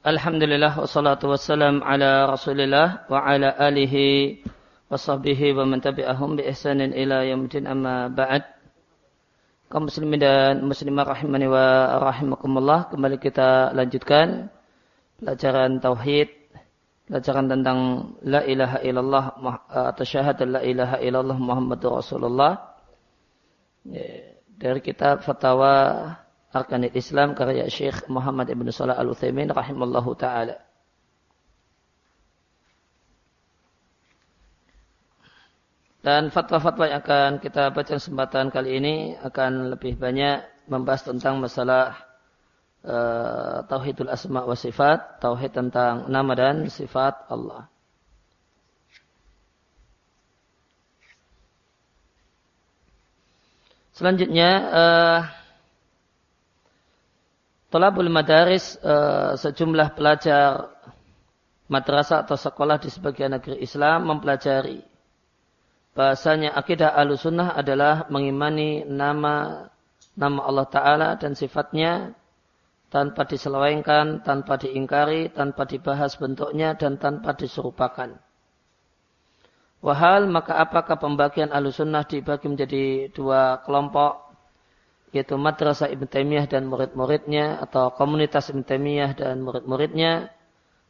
Alhamdulillah wassalatu wassalam ala rasulillah wa ala alihi wa sahbihi wa man tabi'ahum bi ihsanin ila yaumil amma ba'd. Kaum muslimin dan muslimah rahimani wa rahimakumullah kembali kita lanjutkan pelajaran tauhid pelajaran tentang la ilaha illallah atau syahadat la ilaha illallah Muhammadur Rasulullah ya, dari kitab fatwa Arkanit Islam karya Syekh Muhammad Ibn Salah Al-Uthaymin rahimallahu ta'ala. Dan fatwa-fatwa yang akan kita baca kesempatan kali ini akan lebih banyak membahas tentang masalah uh, tauhidul asma wa sifat, tauhid tentang nama dan sifat Allah. Selanjutnya uh, Tolabul madaris uh, sejumlah pelajar madrasah atau sekolah di sebagian negeri Islam mempelajari bahasanya akidah alusunnah adalah mengimani nama nama Allah Ta'ala dan sifatnya tanpa diselewengkan, tanpa diingkari, tanpa dibahas bentuknya, dan tanpa diserupakan. Wahal, maka apakah pembagian alusunnah dibagi menjadi dua kelompok yaitu Madrasah Ibn Taimiyah dan murid-muridnya atau komunitas Ibn Taimiyah dan murid-muridnya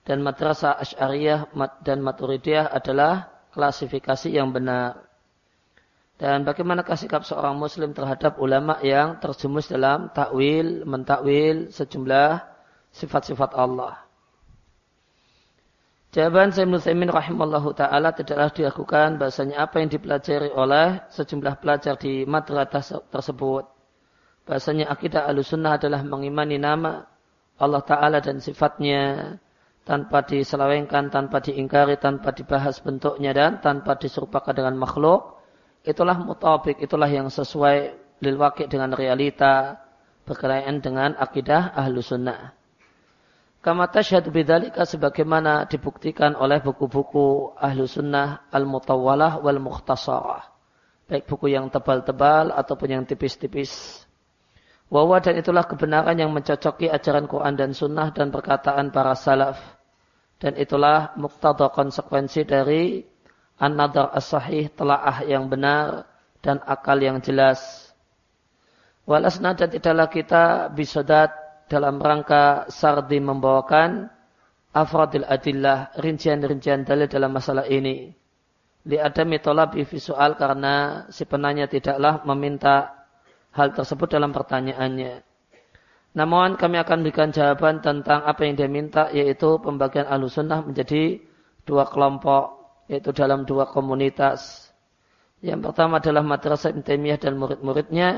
dan Madrasah Asy'ariyah dan Maturidiyah adalah klasifikasi yang benar. Dan bagaimana sikap seorang muslim terhadap ulama yang terjumus dalam takwil, mentakwil sejumlah sifat-sifat Allah. Jawaban Sayyid Nusaymin rahimallahu ta'ala tidaklah dilakukan bahasanya apa yang dipelajari oleh sejumlah pelajar di madrasah tersebut bahasanya akidah alusunnah adalah mengimani nama Allah Ta'ala dan sifatnya tanpa diselawengkan, tanpa diingkari, tanpa dibahas bentuknya dan tanpa diserupakan dengan makhluk. Itulah mutabik, itulah yang sesuai lil dengan realita berkenaan dengan akidah ahlu sunnah. Kama tasyhadu bidzalika sebagaimana dibuktikan oleh buku-buku ahlu sunnah al-mutawwalah wal mukhtasarah. Baik buku yang tebal-tebal ataupun yang tipis-tipis. Wawa dan itulah kebenaran yang mencocoki ajaran Quran dan Sunnah dan perkataan para salaf. Dan itulah muktada konsekuensi dari an-nadar as-sahih telaah yang benar dan akal yang jelas. Walasna dan tidaklah kita bisodat dalam rangka sardi membawakan afradil adillah, rincian-rincian dalil dalam masalah ini. Li adami tolabi visual karena si penanya tidaklah meminta hal tersebut dalam pertanyaannya. Namun kami akan berikan jawaban tentang apa yang dia minta yaitu pembagian alusunnah menjadi dua kelompok yaitu dalam dua komunitas. Yang pertama adalah madrasah Ibn dan murid-muridnya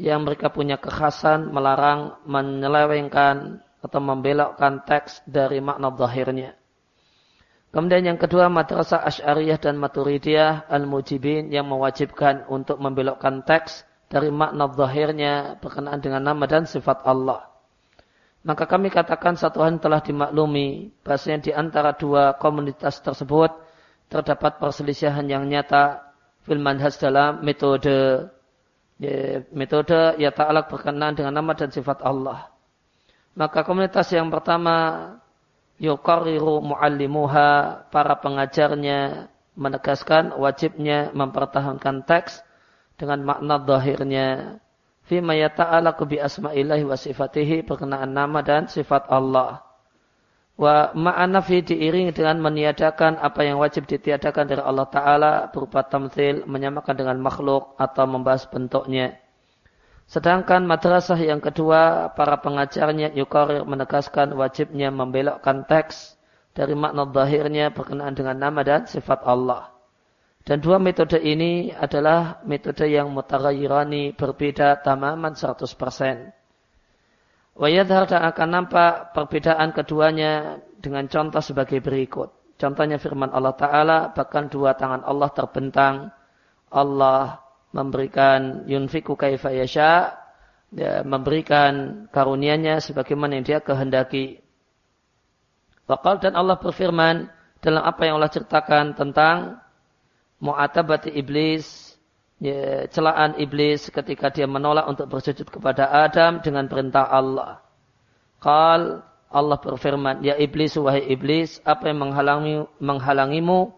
yang mereka punya kekhasan melarang menyelewengkan atau membelokkan teks dari makna zahirnya. Kemudian yang kedua madrasah Asy'ariyah dan Maturidiyah al-Mujibin yang mewajibkan untuk membelokkan teks dari makna zahirnya berkenaan dengan nama dan sifat Allah. Maka kami katakan satu hal telah dimaklumi bahasanya di antara dua komunitas tersebut terdapat perselisihan yang nyata fil manhaj dalam metode ya, metode ya ta'ala berkenaan dengan nama dan sifat Allah. Maka komunitas yang pertama yuqarriru muallimuha para pengajarnya menegaskan wajibnya mempertahankan teks dengan makna zahirnya fima yata'alaku bi asma'illahi wa sifatihi berkenaan nama dan sifat Allah. Wa ma'ana fi diiringi dengan meniadakan apa yang wajib ditiadakan dari Allah Ta'ala berupa tamthil, menyamakan dengan makhluk atau membahas bentuknya. Sedangkan madrasah yang kedua, para pengajarnya yukarir menegaskan wajibnya membelokkan teks dari makna zahirnya berkenaan dengan nama dan sifat Allah. Dan dua metode ini adalah metode yang mutaghayyirani berbeda tamaman 100%. Wayadhar dan akan nampak perbedaan keduanya dengan contoh sebagai berikut. Contohnya firman Allah Ta'ala, bahkan dua tangan Allah terbentang. Allah memberikan yunfiku kaifa yasha, ya, memberikan karunianya sebagaimana yang dia kehendaki. Wakal dan Allah berfirman dalam apa yang Allah ceritakan tentang mu'atabati iblis, ya, celaan iblis ketika dia menolak untuk bersujud kepada Adam dengan perintah Allah. Qal Allah berfirman, Ya iblis, wahai iblis, apa yang menghalangi, menghalangimu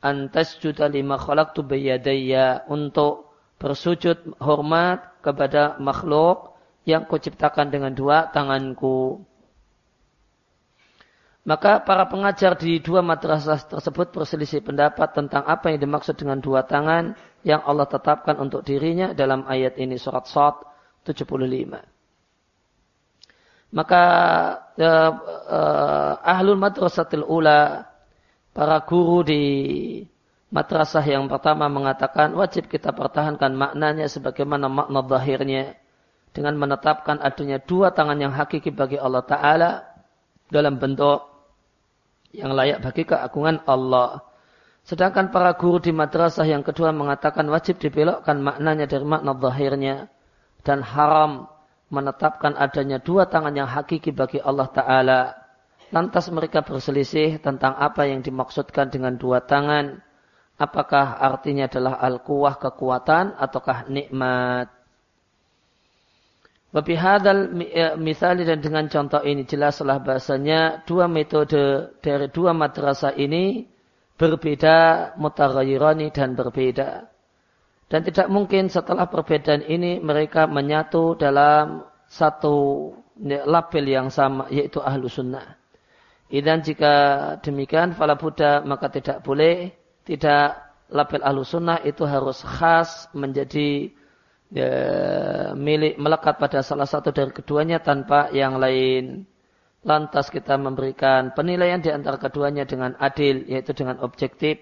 antas juta lima tu bayadaya untuk bersujud hormat kepada makhluk yang kuciptakan dengan dua tanganku. Maka para pengajar di dua madrasah tersebut berselisih pendapat tentang apa yang dimaksud dengan dua tangan yang Allah tetapkan untuk dirinya dalam ayat ini surat Sot 75. Maka uh, uh, ahlul madrasatil ula para guru di madrasah yang pertama mengatakan wajib kita pertahankan maknanya sebagaimana makna zahirnya dengan menetapkan adanya dua tangan yang hakiki bagi Allah Ta'ala dalam bentuk yang layak bagi keagungan Allah. Sedangkan para guru di madrasah yang kedua mengatakan wajib dibelokkan maknanya dari makna zahirnya dan haram menetapkan adanya dua tangan yang hakiki bagi Allah Ta'ala. Lantas mereka berselisih tentang apa yang dimaksudkan dengan dua tangan. Apakah artinya adalah al-quwah kekuatan ataukah nikmat. Wabihadal ya, misali dan dengan contoh ini jelaslah bahasanya dua metode dari dua madrasah ini berbeda mutaghayyirani dan berbeda. Dan tidak mungkin setelah perbedaan ini mereka menyatu dalam satu label yang sama yaitu ahlu sunnah. Dan jika demikian fala Buddha maka tidak boleh tidak label ahlu sunnah itu harus khas menjadi ya, milik melekat pada salah satu dari keduanya tanpa yang lain. Lantas kita memberikan penilaian di antara keduanya dengan adil, yaitu dengan objektif.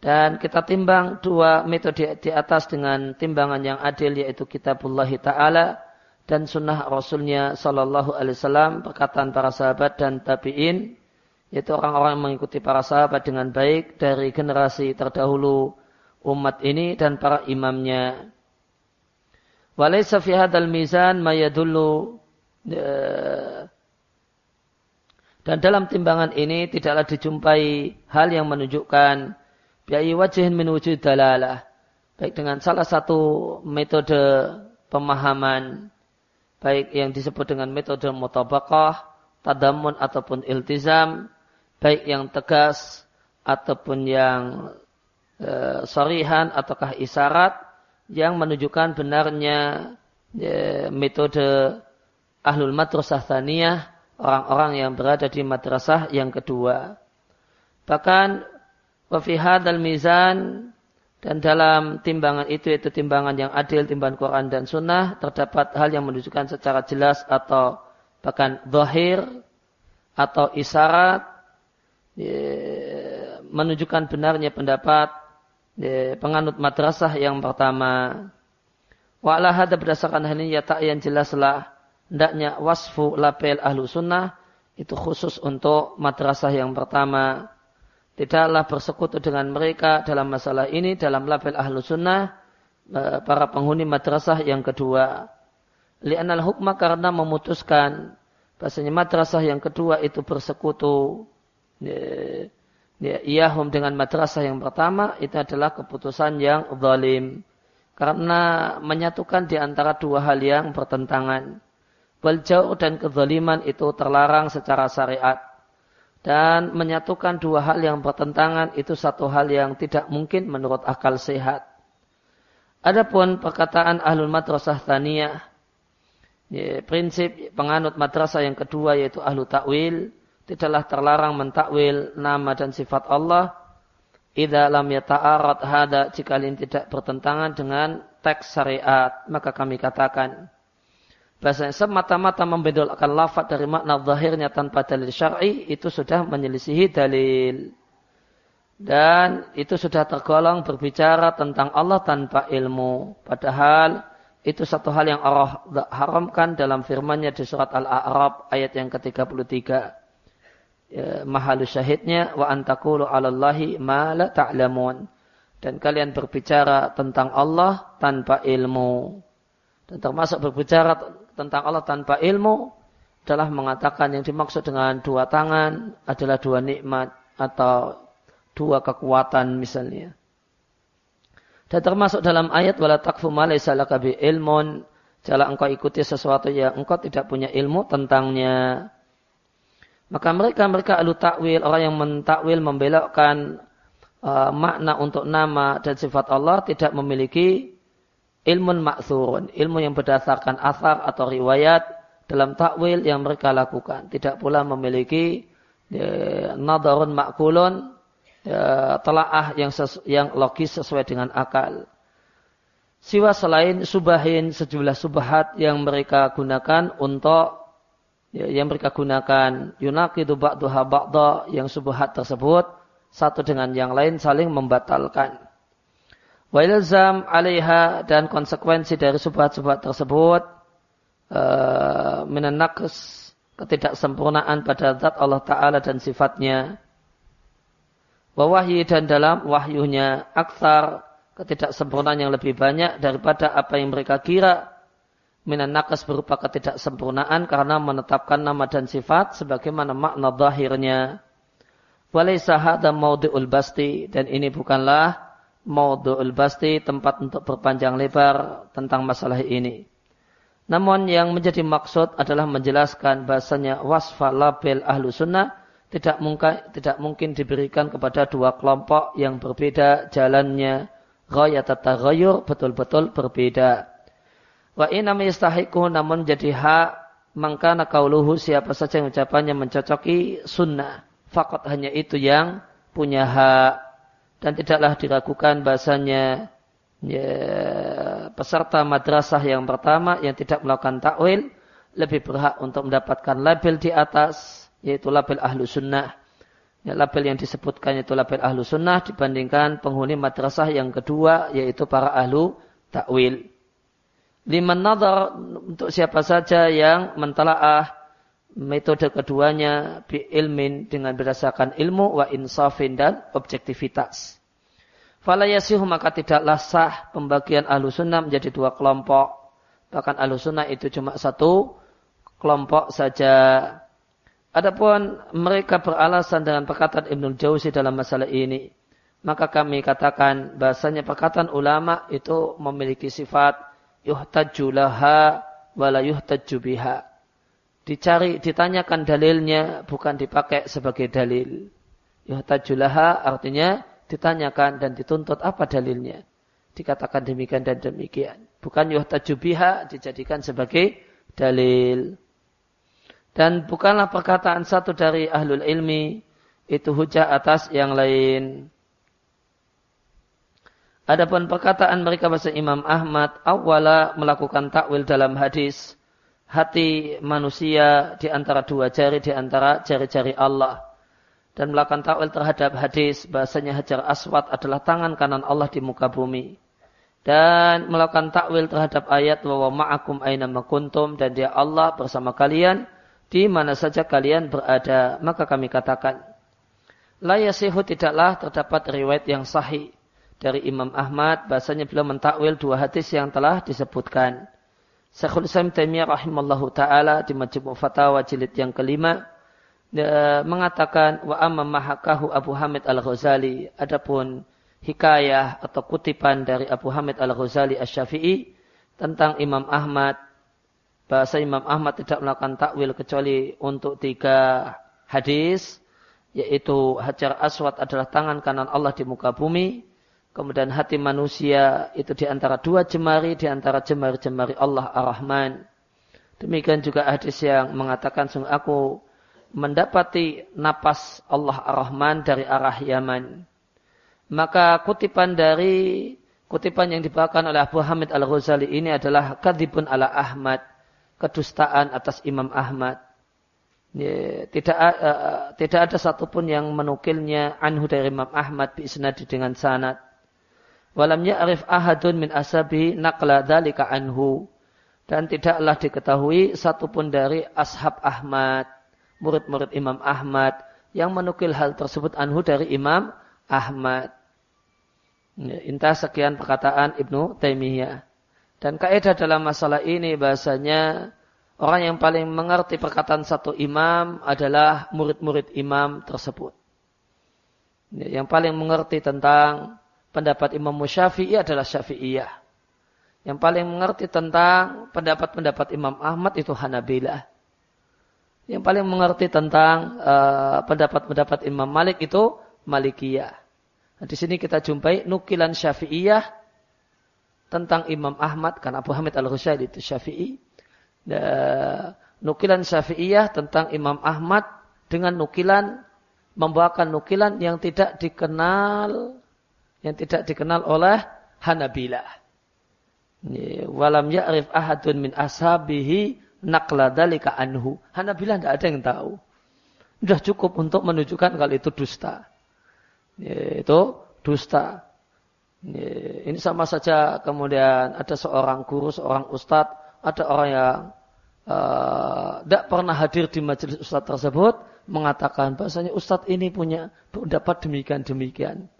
Dan kita timbang dua metode di atas dengan timbangan yang adil, yaitu kitabullah ta'ala dan sunnah rasulnya sallallahu alaihi wasallam, perkataan para sahabat dan tabi'in, yaitu orang-orang yang mengikuti para sahabat dengan baik dari generasi terdahulu umat ini dan para imamnya. Walaysa fi hadzal mizan ma eh, dan dalam timbangan ini tidaklah dijumpai hal yang menunjukkan biayi wajhin min wujud dalalah. Baik dengan salah satu metode pemahaman baik yang disebut dengan metode mutabakah, tadamun ataupun iltizam, baik yang tegas ataupun yang e, sorihan ataukah isyarat yang menunjukkan benarnya ya, metode ahlul madrasah thaniyah, orang-orang yang berada di madrasah yang kedua. Bahkan wafihad al mizan dan dalam timbangan itu itu timbangan yang adil, timbangan Quran dan Sunnah terdapat hal yang menunjukkan secara jelas atau bahkan zahir atau isyarat ya, menunjukkan benarnya pendapat penganut madrasah yang pertama. Wa'ala hada berdasarkan hal ini ya tak yang jelaslah hendaknya wasfu label ahlu sunnah itu khusus untuk madrasah yang pertama. Tidaklah bersekutu dengan mereka dalam masalah ini dalam label ahlu sunnah e, para penghuni madrasah yang kedua. Li'anal hukma karena memutuskan bahasanya madrasah yang kedua itu bersekutu ya, iyahum dengan madrasah yang pertama itu adalah keputusan yang zalim. Karena menyatukan di antara dua hal yang bertentangan. Waljau dan kezaliman itu terlarang secara syariat. Dan menyatukan dua hal yang bertentangan itu satu hal yang tidak mungkin menurut akal sehat. Adapun perkataan ahlul madrasah taniyah, ya, prinsip penganut madrasah yang kedua yaitu ahlu takwil, tidaklah terlarang mentakwil nama dan sifat Allah. Idza lam yata'arad hada jika ini tidak bertentangan dengan teks syariat maka kami katakan bahasanya semata-mata membedolkan lafaz dari makna zahirnya tanpa dalil syar'i itu sudah menyelisihi dalil. Dan itu sudah tergolong berbicara tentang Allah tanpa ilmu. Padahal itu satu hal yang Allah haramkan dalam firman-Nya di surat Al-A'raf ayat yang ke-33 mahalu syahidnya wa antakulu 'alallahi ma la ta'lamun. Dan kalian berbicara tentang Allah tanpa ilmu. Dan termasuk berbicara tentang Allah tanpa ilmu adalah mengatakan yang dimaksud dengan dua tangan adalah dua nikmat atau dua kekuatan misalnya. Dan termasuk dalam ayat wala takfu ma laysa ilmun, jangan engkau ikuti sesuatu yang engkau tidak punya ilmu tentangnya. Maka mereka mereka alu takwil orang yang mentakwil membelokkan uh, makna untuk nama dan sifat Allah tidak memiliki ilmu maksurun, ilmu yang berdasarkan asar atau riwayat dalam takwil yang mereka lakukan. Tidak pula memiliki ya, nadarun makulun ya, telaah yang sesu, yang logis sesuai dengan akal. Siwa selain subahin sejumlah subahat yang mereka gunakan untuk ya, yang mereka gunakan yunakidu ba'duha ba'da yang subahat tersebut satu dengan yang lain saling membatalkan. Wa ilzam alaiha dan konsekuensi dari subahat-subahat tersebut uh, ketidaksempurnaan pada zat Allah Ta'ala dan sifatnya. Wahyu dan dalam wahyunya aksar ketidaksempurnaan yang lebih banyak daripada apa yang mereka kira minan nakas berupa ketidaksempurnaan karena menetapkan nama dan sifat sebagaimana makna zahirnya. Walaysa hadha maudu'ul basti dan ini bukanlah maudu'ul basti tempat untuk berpanjang lebar tentang masalah ini. Namun yang menjadi maksud adalah menjelaskan bahasanya wasfa label ahlu sunnah tidak mungkin, tidak mungkin diberikan kepada dua kelompok yang berbeda jalannya ghayat taghayyur betul-betul berbeda. Wa inam yastahiku namun jadi hak maka nakauluhu siapa saja yang ucapannya mencocoki sunnah. Fakat hanya itu yang punya hak dan tidaklah diragukan bahasanya ya, peserta madrasah yang pertama yang tidak melakukan takwil lebih berhak untuk mendapatkan label di atas yaitu label ahlu sunnah Ya, label yang disebutkan itu label ahlu sunnah dibandingkan penghuni madrasah yang kedua yaitu para ahlu takwil. Liman nazar untuk siapa saja yang mentalaah metode keduanya bi ilmin dengan berdasarkan ilmu wa insafin dan objektivitas. Fala yasihu maka tidaklah sah pembagian ahlu sunnah menjadi dua kelompok. Bahkan ahlu sunnah itu cuma satu kelompok saja. Adapun mereka beralasan dengan perkataan Ibnu Jauzi dalam masalah ini, maka kami katakan bahasanya perkataan ulama itu memiliki sifat yuhtaju laha wala yuhtaju. Dicari, ditanyakan dalilnya bukan dipakai sebagai dalil. Yuhtaju laha artinya ditanyakan dan dituntut apa dalilnya. Dikatakan demikian dan demikian. Bukan yuhtaju biha dijadikan sebagai dalil. Dan bukanlah perkataan satu dari ahlul ilmi itu hujah atas yang lain. Adapun perkataan mereka bahasa Imam Ahmad awala melakukan takwil dalam hadis hati manusia di antara dua jari di antara jari-jari Allah. Dan melakukan takwil terhadap hadis bahasanya Hajar Aswad adalah tangan kanan Allah di muka bumi. Dan melakukan takwil terhadap ayat wa ma'akum aina makuntum dan dia Allah bersama kalian di mana saja kalian berada, maka kami katakan, La yasihu tidaklah terdapat riwayat yang sahih dari Imam Ahmad, bahasanya beliau mentakwil dua hadis yang telah disebutkan. Syekhul Islam Taimiyah rahimallahu taala di Majmu' Fatawa jilid yang kelima mengatakan wa amma mahakahu Abu Hamid Al-Ghazali adapun hikayah atau kutipan dari Abu Hamid Al-Ghazali Asy-Syafi'i tentang Imam Ahmad bahasa Imam Ahmad tidak melakukan takwil kecuali untuk tiga hadis yaitu Hajar Aswad adalah tangan kanan Allah di muka bumi kemudian hati manusia itu di antara dua jemari di antara jemari-jemari Allah Ar-Rahman demikian juga hadis yang mengatakan sungguh aku mendapati napas Allah Ar-Rahman dari arah Yaman maka kutipan dari kutipan yang dibawakan oleh Abu Hamid Al-Ghazali ini adalah kadibun ala Ahmad kedustaan atas Imam Ahmad. Ya, tidak uh, tidak ada satupun yang menukilnya anhu dari Imam Ahmad bi dengan sanad. Walam ya'rif ahadun min asabi naqla dzalika anhu. Dan tidaklah diketahui satupun dari ashab Ahmad, murid-murid Imam Ahmad yang menukil hal tersebut anhu dari Imam Ahmad. Ya, intah sekian perkataan Ibnu Taimiyah. Dan kaidah dalam masalah ini bahasanya orang yang paling mengerti perkataan satu imam adalah murid-murid imam tersebut. Yang paling mengerti tentang pendapat Imam Syafi'i adalah Syafi'iyah. Yang paling mengerti tentang pendapat-pendapat Imam Ahmad itu Hanabilah. Yang paling mengerti tentang eh, pendapat-pendapat uh, Imam Malik itu Malikiyah. Nah, di sini kita jumpai nukilan Syafi'iyah tentang Imam Ahmad kan Abu Hamid Al-Ghazali itu Syafi'i. Uh, nukilan Syafi'iyah tentang Imam Ahmad dengan nukilan membawakan nukilan yang tidak dikenal yang tidak dikenal oleh Hanabilah. Walam ya'rif ahadun min ashabihi naqla dalika anhu. Hanabilah tidak ada yang tahu. Sudah cukup untuk menunjukkan kalau itu dusta. Itu dusta. Ini sama saja kemudian ada seorang guru, seorang ustadz, ada orang yang tidak uh, pernah hadir di majelis ustadz tersebut mengatakan bahasanya ustadz ini punya pendapat demikian demikian.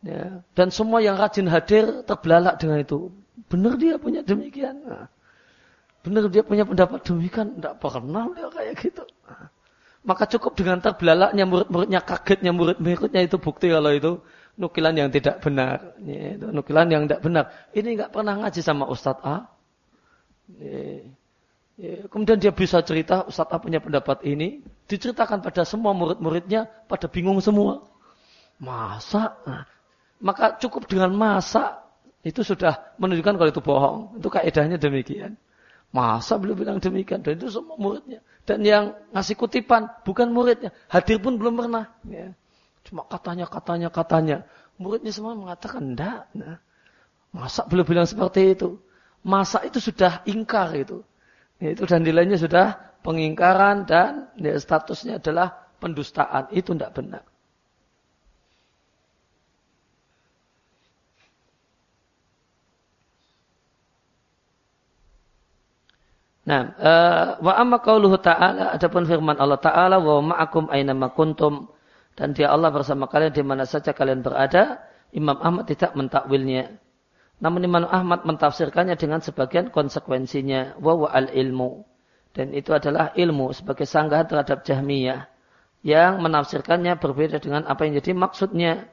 Ya. Dan semua yang rajin hadir terbelalak dengan itu. Benar dia punya demikian. Nah. Benar dia punya pendapat demikian. Tidak pernah dia kayak gitu. Nah. Maka cukup dengan terbelalaknya murid-muridnya, kagetnya murid-muridnya itu bukti kalau itu nukilan yang tidak benar. Ya, itu nukilan yang tidak benar. Ini nggak pernah ngaji sama Ustadz A. Ya. Ya. Kemudian dia bisa cerita Ustadz A punya pendapat ini. Diceritakan pada semua murid-muridnya pada bingung semua. Masa? Nah, maka cukup dengan masa itu sudah menunjukkan kalau itu bohong. Itu kaidahnya demikian. Masa beliau bilang demikian dan itu semua muridnya. Dan yang ngasih kutipan bukan muridnya, hadir pun belum pernah. Ya. Cuma katanya, katanya, katanya. Muridnya semua mengatakan enggak. Nah, masa beliau bilang seperti itu? Masa itu sudah ingkar itu. Ya, itu dan nilainya sudah pengingkaran dan ya, statusnya adalah pendustaan. Itu tidak benar. Nah, uh, wa amma qauluhu ta'ala adapun firman Allah taala wa ma'akum aina kuntum dan dia Allah bersama kalian di mana saja kalian berada, Imam Ahmad tidak mentakwilnya. Namun Imam Ahmad mentafsirkannya dengan sebagian konsekuensinya wa wa al ilmu. Dan itu adalah ilmu sebagai sanggahan terhadap Jahmiyah yang menafsirkannya berbeda dengan apa yang jadi maksudnya.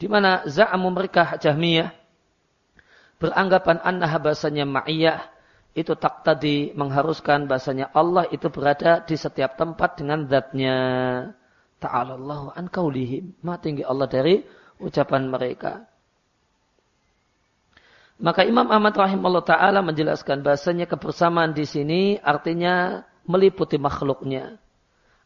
Di mana za'amu mereka Jahmiyah beranggapan anna bahasanya ma'iyah itu tak tadi mengharuskan bahasanya Allah itu berada di setiap tempat dengan zatnya. Ta'ala Allahu an kaulihim. Ma tinggi Allah dari ucapan mereka. Maka Imam Ahmad rahimahullah ta'ala menjelaskan bahasanya kebersamaan di sini artinya meliputi makhluknya.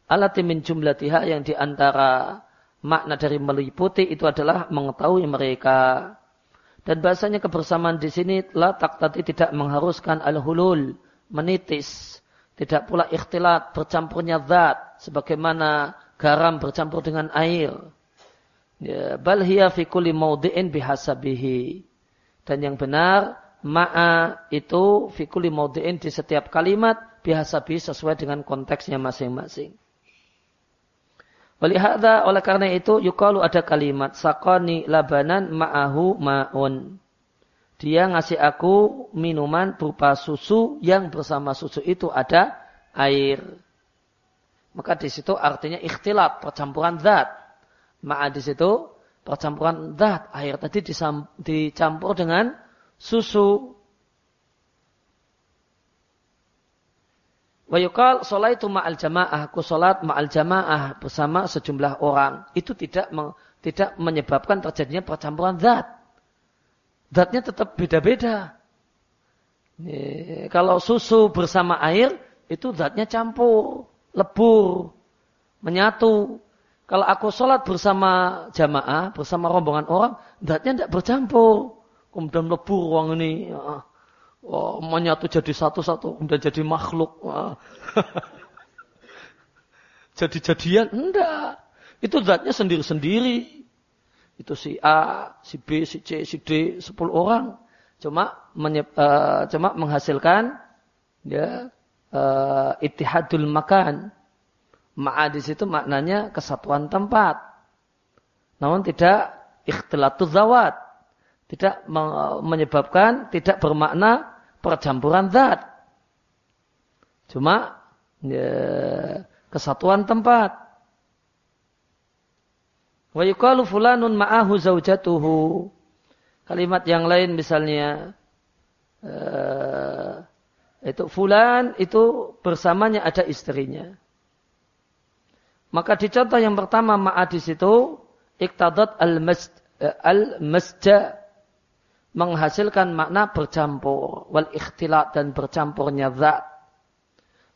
Alati min jumlatiha yang di antara makna dari meliputi itu adalah mengetahui mereka. Dan bahasanya kebersamaan di sini la tadi tidak mengharuskan al-hulul, menitis. Tidak pula ikhtilat, bercampurnya zat. Sebagaimana garam bercampur dengan air. Ya, bal hiya fi kulli mawdi'in bihasabihi. Dan yang benar, ma'a itu fi kulli di setiap kalimat bihasabihi sesuai dengan konteksnya masing-masing. Walihada oleh karena itu yukalu ada kalimat sakoni labanan ma'ahu ma'un. Dia ngasih aku minuman berupa susu yang bersama susu itu ada air. Maka di situ artinya ikhtilat, percampuran zat. Ma'a di situ percampuran zat. Air tadi dicampur dengan susu. Wa yukal itu ma'al jamaah, aku sholat ma'al jamaah bersama sejumlah orang. Itu tidak tidak menyebabkan terjadinya percampuran zat. Zatnya tetap beda-beda. Kalau susu bersama air, itu zatnya campur, lebur, menyatu. Kalau aku sholat bersama jamaah, bersama rombongan orang, zatnya tidak bercampur. Kemudian lebur uang ini. Ya oh, menyatu jadi satu-satu, udah jadi makhluk. Jadi-jadian? Enggak. Itu zatnya sendiri-sendiri. Itu si A, si B, si C, si D, 10 orang. Cuma menyep, uh, cuma menghasilkan ya uh, itihadul makan. Ma'a di situ maknanya kesatuan tempat. Namun tidak ikhtilatuz zawat. Tidak menyebabkan, tidak bermakna percampuran zat. Cuma ya, kesatuan tempat. Wa yukalu fulanun ma'ahu zaujatuhu. Kalimat yang lain misalnya uh, Itu fulan itu bersamanya ada istrinya. Maka di contoh yang pertama ma'a di situ iktadat al-masja menghasilkan makna bercampur wal ikhtilat dan bercampurnya zat.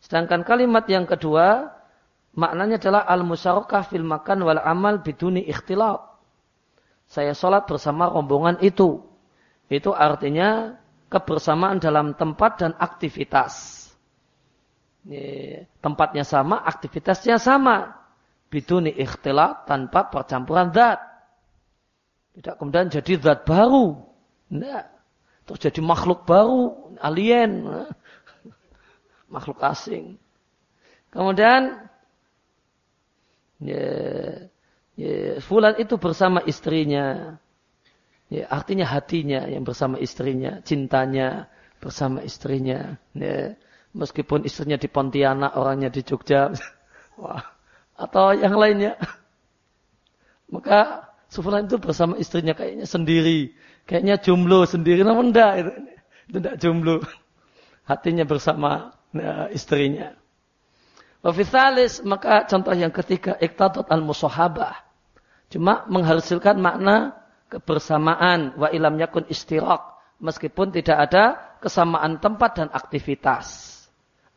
Sedangkan kalimat yang kedua maknanya adalah al-musyarakah fil makan wal amal biduni ikhtilat. Saya sholat bersama rombongan itu. Itu artinya kebersamaan dalam tempat dan aktivitas. Tempatnya sama, aktivitasnya sama biduni ikhtilat tanpa percampuran zat. Tidak kemudian jadi zat baru. Tidak. Terus jadi makhluk baru, alien. makhluk asing. Kemudian ya, ya, Fulan itu bersama istrinya. Ya, artinya hatinya yang bersama istrinya, cintanya bersama istrinya. Ya, meskipun istrinya di Pontianak, orangnya di Jogja. Wah, atau yang lainnya. Maka Sufyan itu bersama istrinya kayaknya sendiri. Kayaknya jomblo sendiri. Namun enggak. Itu, itu enggak jomblo. Hatinya bersama ya, istrinya. Wafithalis, maka contoh yang ketiga, iktadot al-musahabah. Cuma menghasilkan makna kebersamaan. Wa ilam yakun istirak. Meskipun tidak ada kesamaan tempat dan aktivitas.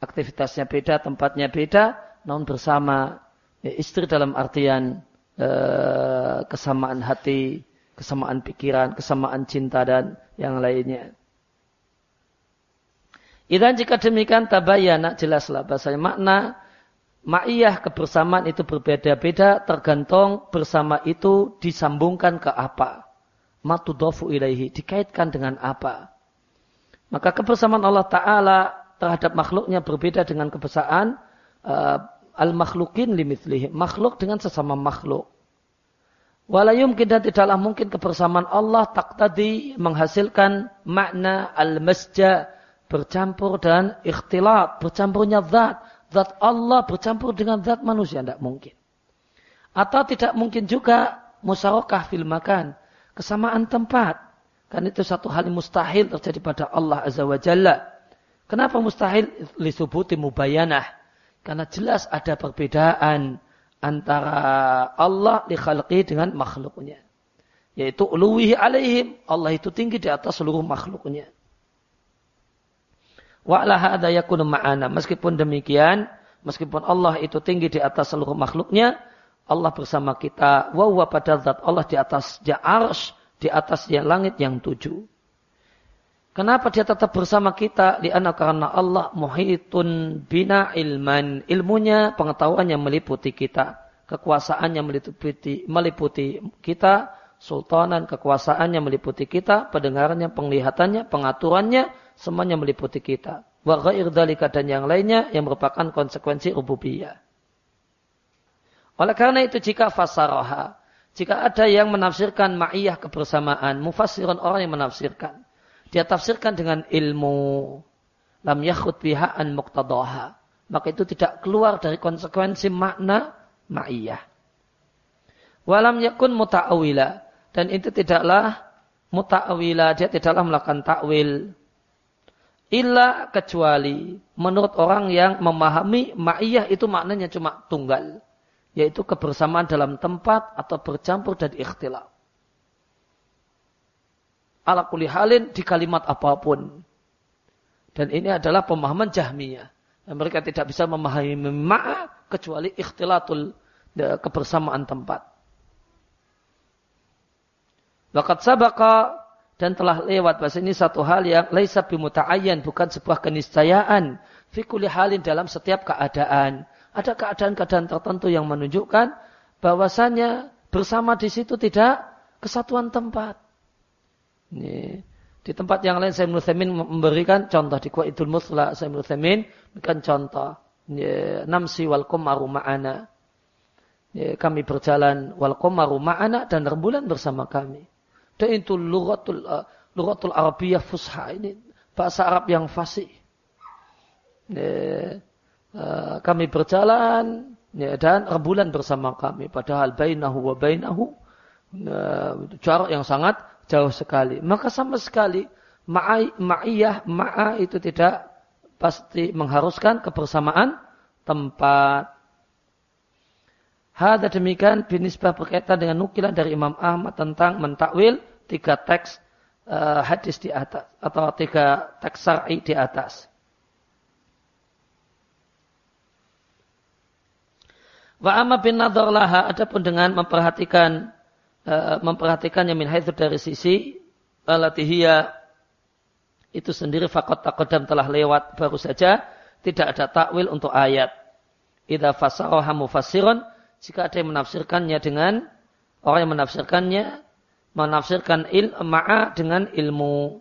Aktivitasnya beda, tempatnya beda, namun bersama ya, istri dalam artian eh, kesamaan hati, kesamaan pikiran, kesamaan cinta dan yang lainnya. Dan jika demikian tabayana jelaslah bahasanya makna ma'iyah kebersamaan itu berbeda-beda tergantung bersama itu disambungkan ke apa. Matudofu ilaihi dikaitkan dengan apa. Maka kebersamaan Allah Ta'ala terhadap makhluknya berbeda dengan kebersamaan uh, al-makhlukin limithlihi. Makhluk dengan sesama makhluk. Walayum dan tidaklah mungkin kebersamaan Allah tak tadi menghasilkan makna al-masja bercampur dan ikhtilat, bercampurnya zat. Zat Allah bercampur dengan zat manusia, tidak mungkin. Atau tidak mungkin juga musyarakah fil makan, kesamaan tempat. Kan itu satu hal yang mustahil terjadi pada Allah Azza wa Jalla. Kenapa mustahil? Lisubuti mubayanah karena jelas ada perbedaan antara Allah di khalqi dengan makhluknya. Yaitu uluwihi alaihim. Allah itu tinggi di atas seluruh makhluknya. Wa'ala hadha yakunu ma'ana. Meskipun demikian, meskipun Allah itu tinggi di atas seluruh makhluknya, Allah bersama kita. Wa pada zat Allah di atas arsh, di atas yang langit yang tujuh. Kenapa dia tetap bersama kita? Lianna karena Allah muhitun bina ilman. Ilmunya, pengetahuannya meliputi kita. Kekuasaannya meliputi, meliputi kita. Sultanan kekuasaannya meliputi kita. Pendengarannya, penglihatannya, pengaturannya. Semuanya meliputi kita. Wa ghair dalika dan yang lainnya yang merupakan konsekuensi rububiyah. Oleh karena itu jika fasaraha. Jika ada yang menafsirkan ma'iyah kebersamaan. Mufassiran orang yang menafsirkan dia tafsirkan dengan ilmu. Lam yakhud biha an maka itu tidak keluar dari konsekuensi makna ma'iyah. Walam yakun muta'awila. Dan itu tidaklah muta'awila. Dia tidaklah melakukan takwil illa kecuali menurut orang yang memahami ma'iyah itu maknanya cuma tunggal. Yaitu kebersamaan dalam tempat atau bercampur dan ikhtilaf ala kulli halin di kalimat apa pun. Dan ini adalah pemahaman Jahmiyah. Dan mereka tidak bisa memahami ma'a kecuali ikhtilatul kebersamaan tempat. Wakat sabaka dan telah lewat bahasa ini satu hal yang laisa bimuta'ayyan bukan sebuah keniscayaan fi kulli halin dalam setiap keadaan. Ada keadaan-keadaan tertentu yang menunjukkan bahwasannya bersama di situ tidak kesatuan tempat. Ini. Di tempat yang lain saya Nuthamin memberikan contoh di Qaidul Musla saya Nuthamin memberikan contoh. Ini, namsi wal kumaru ma'ana. Kami berjalan wal kumaru ma'ana dan rembulan bersama kami. Dan itu lughatul uh, lughatul Arabiyah fusha ini bahasa Arab yang fasih. Uh, kami berjalan ya, dan rembulan bersama kami padahal bainahu wa bainahu uh, jarak yang sangat jauh sekali. Maka sama sekali ma'iyah, ma'a itu tidak pasti mengharuskan kebersamaan tempat. Hada demikian binisbah berkaitan dengan nukilan dari Imam Ahmad tentang mentakwil tiga teks uh, hadis di atas atau tiga teks syar'i di atas. Wa amma bin nadhar laha adapun dengan memperhatikan uh, memperhatikannya min haitsu dari sisi alatihia itu sendiri fakot takodam telah lewat baru saja tidak ada takwil untuk ayat. Idza fasaraha mufassiron jika ada yang menafsirkannya dengan orang yang menafsirkannya menafsirkan il ma'a dengan ilmu.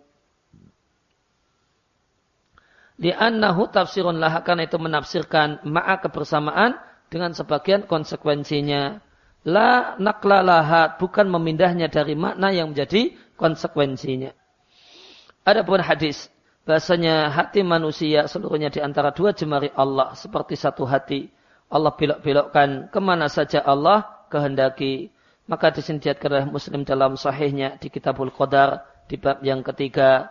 Li'annahu tafsirun laha karena itu menafsirkan ma'a kebersamaan dengan sebagian konsekuensinya. La nakla laha bukan memindahnya dari makna yang menjadi konsekuensinya. Adapun hadis bahasanya hati manusia seluruhnya di antara dua jemari Allah seperti satu hati. Allah belok-belokkan ke mana saja Allah kehendaki. Maka disintiatkan oleh Muslim dalam sahihnya di Kitabul Qadar di bab yang ketiga.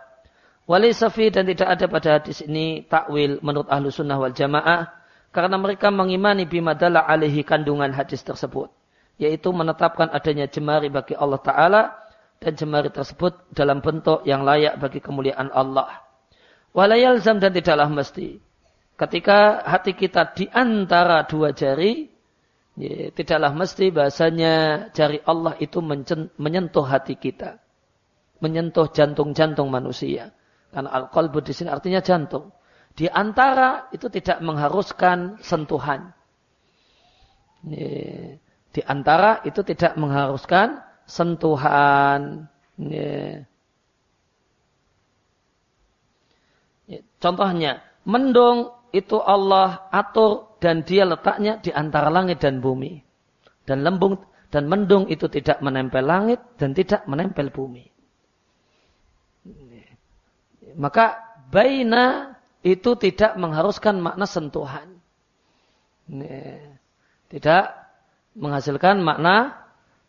Wali safi dan tidak ada pada hadis ini takwil menurut ahlu sunnah wal jamaah karena mereka mengimani bimadala alihi kandungan hadis tersebut yaitu menetapkan adanya jemari bagi Allah Ta'ala dan jemari tersebut dalam bentuk yang layak bagi kemuliaan Allah. Walayalzam dan tidaklah mesti. Ketika hati kita di antara dua jari, ya, tidaklah mesti bahasanya jari Allah itu menyentuh hati kita. Menyentuh jantung-jantung manusia. Karena al-qalbu di sini artinya jantung. Di antara itu tidak mengharuskan sentuhan. Ya, di antara itu tidak mengharuskan sentuhan. Ya. Ya, contohnya, mendung itu Allah atur dan dia letaknya di antara langit dan bumi. Dan lembung dan mendung itu tidak menempel langit dan tidak menempel bumi. Maka baina itu tidak mengharuskan makna sentuhan. Tidak menghasilkan makna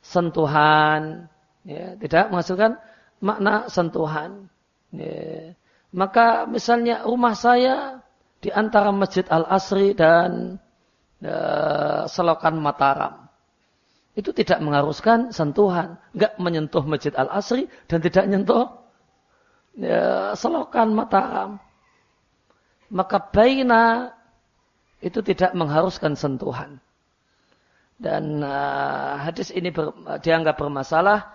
sentuhan, ya, tidak menghasilkan makna sentuhan. Ya. Maka misalnya rumah saya di antara Masjid Al-Asri dan ya, Selokan Mataram. Itu tidak mengharuskan sentuhan. Enggak menyentuh Masjid Al-Asri dan tidak menyentuh ya, Selokan Mataram. Maka baina itu tidak mengharuskan sentuhan. Dan uh, hadis ini ber, dianggap bermasalah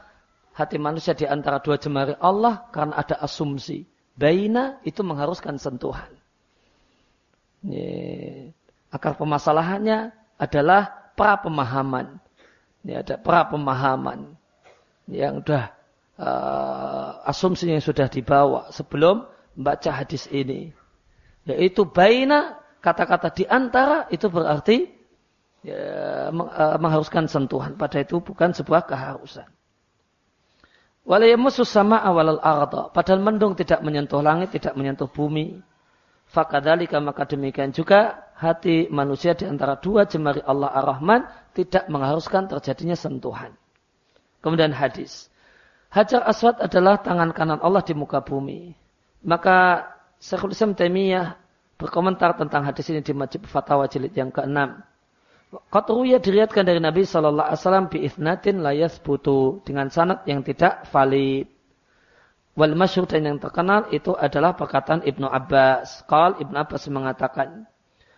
hati manusia di antara dua jemari Allah karena ada asumsi. Baina itu mengharuskan sentuhan. Ini, akar permasalahannya adalah pra pemahaman. Ini ada pra pemahaman yang sudah uh, yang sudah dibawa sebelum membaca hadis ini. Yaitu baina kata-kata di antara itu berarti ya, eh, mengharuskan sentuhan. Pada itu bukan sebuah keharusan. Walayamusus sama awal al Padahal mendung tidak menyentuh langit, tidak menyentuh bumi. Fakadalika maka demikian juga hati manusia di antara dua jemari Allah Ar-Rahman tidak mengharuskan terjadinya sentuhan. Kemudian hadis. Hajar Aswad adalah tangan kanan Allah di muka bumi. Maka Syekhul Islam Taimiyah berkomentar tentang hadis ini di Majib Fatwa jilid yang ke-6. Qatruya diriatkan dari Nabi Shallallahu Alaihi Wasallam bi ifnatin layas butu dengan sanad yang tidak valid. Wal masyhur yang terkenal itu adalah perkataan Ibnu Abbas. Qal Ibnu Abbas mengatakan,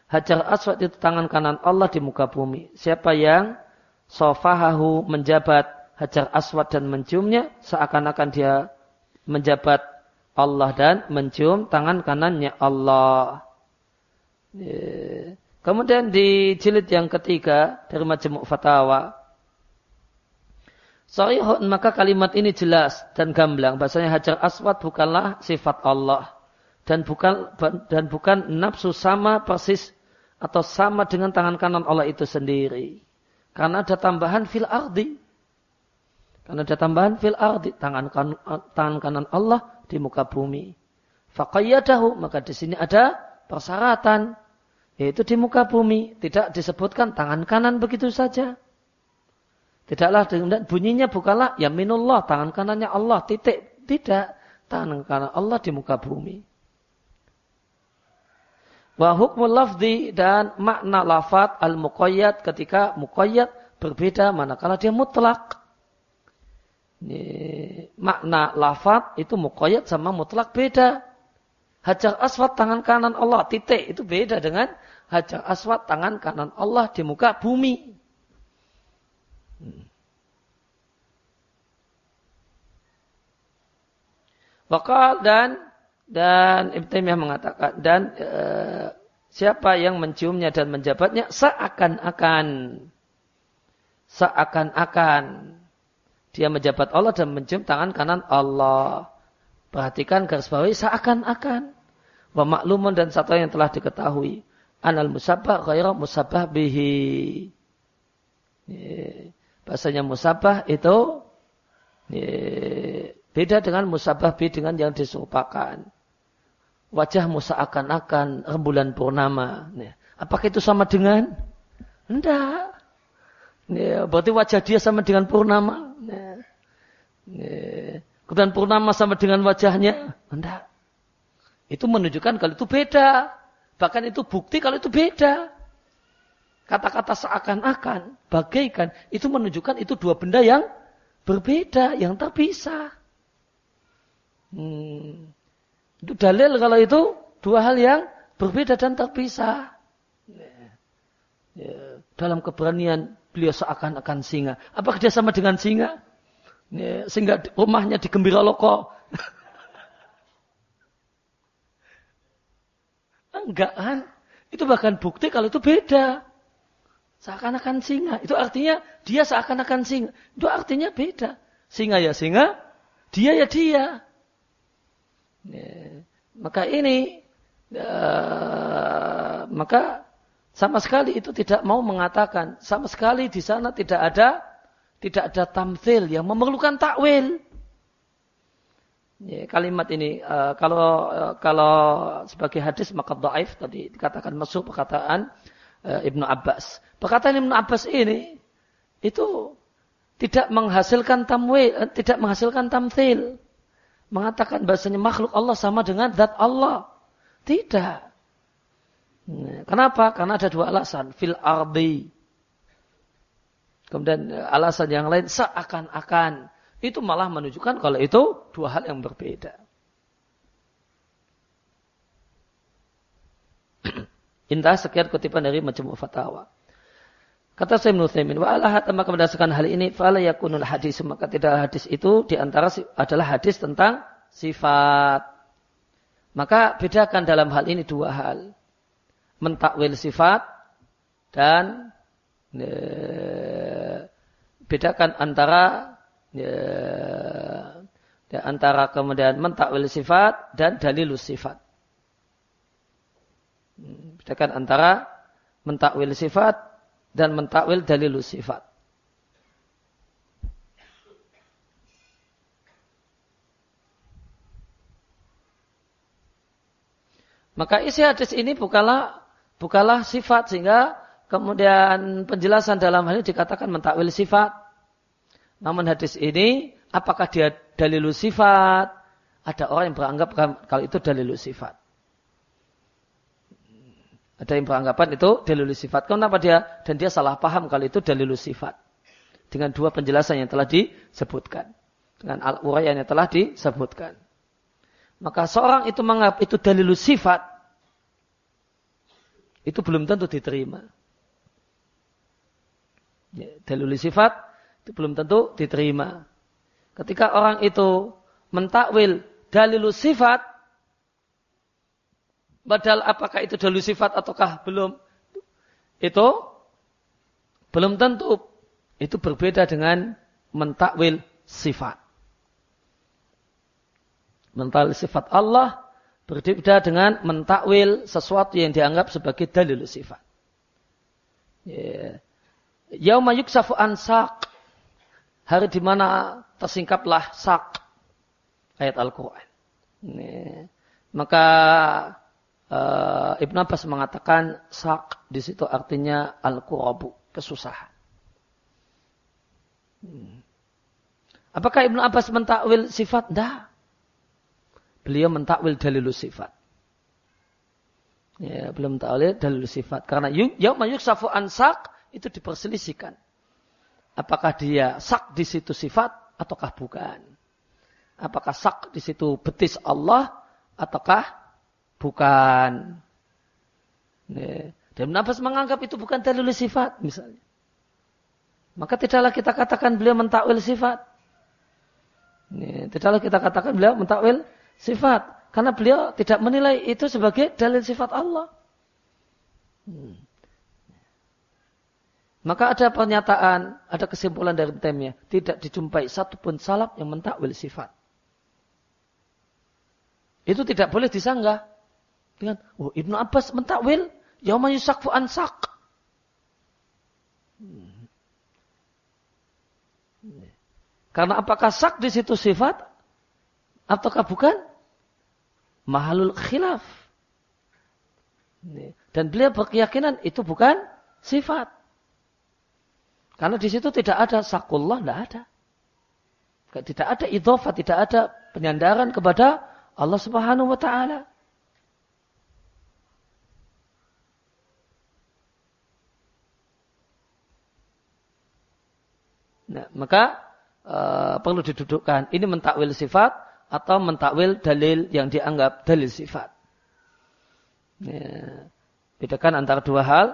Hajar Aswad itu tangan kanan Allah di muka bumi. Siapa yang sofahahu menjabat Hajar Aswad dan menciumnya, seakan-akan dia menjabat Allah dan mencium tangan kanannya Allah. Yeah. Kemudian di jilid yang ketiga dari Majmu' Fatawa. Sahihun maka kalimat ini jelas dan gamblang. Bahasanya Hajar Aswad bukanlah sifat Allah. Dan bukan dan bukan nafsu sama persis atau sama dengan tangan kanan Allah itu sendiri. Karena ada tambahan fil ardi. Karena ada tambahan fil ardi. Tangan, kan, tangan kanan Allah di muka bumi. Faqayyadahu. Maka di sini ada persyaratan yaitu di muka bumi. Tidak disebutkan tangan kanan begitu saja. Tidaklah bunyinya bukanlah ya minullah tangan kanannya Allah titik tidak tangan kanan Allah di muka bumi. Wa hukmul lafzi dan makna lafat al-muqayyad ketika muqayyad berbeda manakala dia mutlak. Ini, makna lafat itu muqayyad sama mutlak beda. Hajar aswad tangan kanan Allah, titik itu beda dengan hajar aswad tangan kanan Allah di muka bumi. Hmm. Wakal dan dan Ibn Taimiyah mengatakan dan e, siapa yang menciumnya dan menjabatnya seakan-akan seakan-akan dia menjabat Allah dan mencium tangan kanan Allah. Perhatikan garis bawahi seakan-akan. Wa maklumun dan satu yang telah diketahui. Anal musabah ghaira musabah bihi. Bahasanya musabah itu beda dengan musabah bihi dengan yang diserupakan wajahmu seakan-akan rembulan purnama. Apakah itu sama dengan? Tidak. Ya, berarti wajah dia sama dengan purnama. Ya. Kemudian purnama sama dengan wajahnya? Tidak. Itu menunjukkan kalau itu beda. Bahkan itu bukti kalau itu beda. Kata-kata seakan-akan, bagaikan, itu menunjukkan itu dua benda yang berbeda, yang terpisah. Hmm. Itu dalil kalau itu dua hal yang berbeda dan terpisah. Ya, dalam keberanian beliau seakan-akan singa. Apakah dia sama dengan singa? Sehingga rumahnya digembira loko. Enggak kan? Itu bahkan bukti kalau itu beda. Seakan-akan singa. Itu artinya dia seakan-akan singa. Itu artinya beda. Singa ya singa, dia ya dia. Ya. Maka ini uh, maka sama sekali itu tidak mau mengatakan sama sekali di sana tidak ada tidak ada tamthil yang memerlukan takwil. Ya, kalimat ini uh, kalau uh, kalau sebagai hadis maka dhaif tadi dikatakan masuk perkataan uh, Ibnu Abbas. Perkataan Ibnu Abbas ini itu tidak menghasilkan tamwil, tidak menghasilkan tamthil mengatakan bahasanya makhluk Allah sama dengan zat Allah. Tidak. Kenapa? Karena ada dua alasan. Fil ardi. Kemudian eh, alasan yang lain seakan-akan. Itu malah menunjukkan kalau itu dua hal yang berbeda. Intah sekian kutipan dari Majmu' Fatawa. Kata Syekh Ibnu wa ala maka berdasarkan hal ini fala yakunul hadis maka tidak hadis itu di antara adalah hadis tentang sifat. Maka bedakan dalam hal ini dua hal. Mentakwil sifat dan e, bedakan antara e, antara kemudian mentakwil sifat dan dalilus sifat. Bedakan antara mentakwil sifat dan mentakwil dalil sifat. Maka isi hadis ini bukalah bukalah sifat sehingga kemudian penjelasan dalam hal ini dikatakan mentakwil sifat. Namun hadis ini apakah dia dalil sifat? Ada orang yang beranggap kalau itu dalil sifat. Ada yang beranggapan itu dalil sifat. Kenapa dia? Dan dia salah paham kalau itu dalil sifat. Dengan dua penjelasan yang telah disebutkan. Dengan al-urayan yang telah disebutkan. Maka seorang itu menganggap itu dalil sifat. Itu belum tentu diterima. Ya, dalil sifat itu belum tentu diterima. Ketika orang itu mentakwil dalil sifat, Padahal apakah itu dulu sifat ataukah belum? Itu belum tentu. Itu berbeda dengan mentakwil sifat. Mentakwil sifat Allah berbeda dengan mentakwil sesuatu yang dianggap sebagai dalil sifat. Yauma yuksafu an sak. Hari di mana tersingkaplah sak. Ayat Al-Quran. Maka uh, Ibn Abbas mengatakan sak di situ artinya al-qurabu, kesusahan. Hmm. Apakah Ibn Abbas mentakwil sifat? Tidak. Beliau mentakwil dalilu sifat. Ya, belum takwil dalil sifat. Karena yauma yuksafu ansak itu diperselisihkan. Apakah dia sak di situ sifat ataukah bukan? Apakah sak di situ betis Allah ataukah bukan? Dan Nafas menganggap itu bukan dalil sifat misalnya. Maka tidaklah kita katakan beliau mentakwil sifat. Tidaklah kita katakan beliau mentakwil sifat. Karena beliau tidak menilai itu sebagai dalil sifat Allah. Hmm. Maka ada pernyataan, ada kesimpulan dari temnya. Tidak dijumpai satupun salaf yang mentakwil sifat. Itu tidak boleh disanggah. Dengan, oh Ibnu Abbas mentakwil, yauma yusakfu ansak. Karena apakah sak di situ sifat ataukah bukan? Mahalul khilaf. Dan beliau berkeyakinan itu bukan sifat. Karena di situ tidak ada sakullah, tidak ada. Tidak ada idhofah, tidak ada penyandaran kepada Allah subhanahu wa ta'ala. Nah, maka uh, perlu didudukkan. Ini mentakwil sifat atau mentakwil dalil yang dianggap dalil sifat. Ya. Bedakan antara dua hal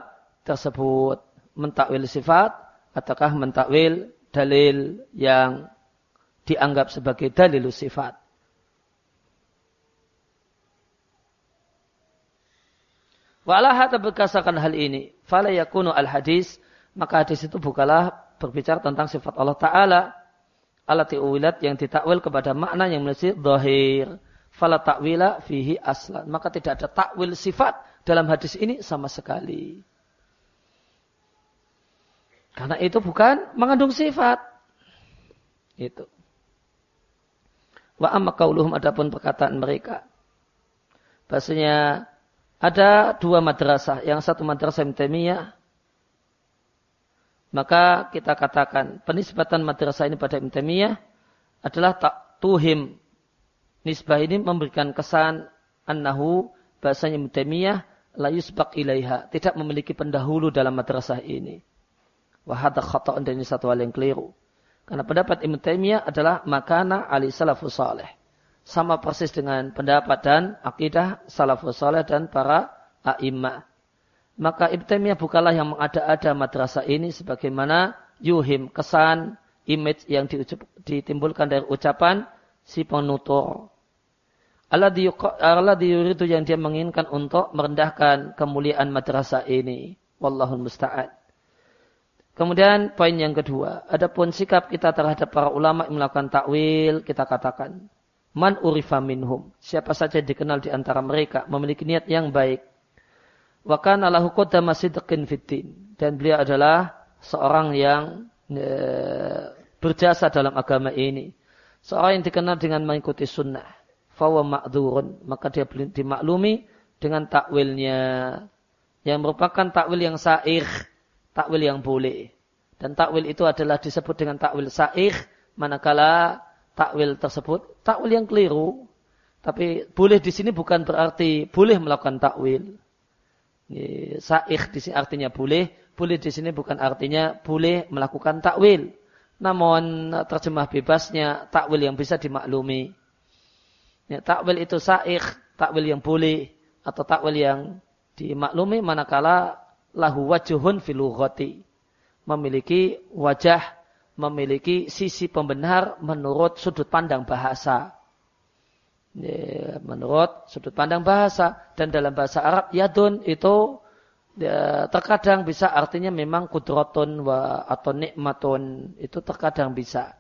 tersebut. Mentakwil sifat ataukah mentakwil dalil yang dianggap sebagai dalil sifat. Hata berkasakan hal ini, fala yakunu al hadis, maka hadis itu bukalah berbicara tentang sifat Allah Ta'ala, alati uwilat yang ditakwil kepada makna yang mesti zahir. Fala takwila fihi aslan. Maka tidak ada takwil sifat dalam hadis ini sama sekali. Karena itu bukan mengandung sifat. Itu. Wa amma kauluhum adapun perkataan mereka. Bahasanya ada dua madrasah. Yang satu madrasah Imtemiyah. Maka kita katakan penisbatan madrasah ini pada Imtemiyah adalah tak tuhim. Nisbah ini memberikan kesan annahu bahasanya Imtemiyah la yusbaq ilaiha. Tidak memiliki pendahulu dalam madrasah ini. Wahada khata'un dan ini satu hal yang keliru. Karena pendapat Ibn Taimiyah adalah makana ali salafus salih. Sama persis dengan pendapat dan akidah salafus salih dan para a'imah. Maka Ibn Taimiyah bukanlah yang mengada-ada madrasah ini sebagaimana yuhim, kesan, image yang ditimbulkan dari ucapan si penutur. Allah itu yang dia menginginkan untuk merendahkan kemuliaan madrasah ini. Wallahul musta'ad. Kemudian poin yang kedua, adapun sikap kita terhadap para ulama yang melakukan takwil, kita katakan, man urifa minhum, siapa saja dikenal di antara mereka memiliki niat yang baik. Wa kana lahu fiddin dan beliau adalah seorang yang e, berjasa dalam agama ini. Seorang yang dikenal dengan mengikuti sunnah. Fawa ma'durun. Maka dia dimaklumi dengan takwilnya. Yang merupakan takwil yang sa'ir takwil yang boleh. Dan takwil itu adalah disebut dengan takwil sa'ih, manakala takwil tersebut takwil yang keliru. Tapi boleh di sini bukan berarti boleh melakukan takwil. Sa'ih di sini artinya boleh, boleh di sini bukan artinya boleh melakukan takwil. Namun terjemah bebasnya takwil yang bisa dimaklumi. Ya, takwil itu sa'ih, takwil yang boleh atau takwil yang dimaklumi manakala lahu wajuhun filughati. Memiliki wajah, memiliki sisi pembenar menurut sudut pandang bahasa. Menurut sudut pandang bahasa. Dan dalam bahasa Arab, yadun itu ya, terkadang bisa artinya memang kudrotun wa, atau nikmatun. Itu terkadang bisa.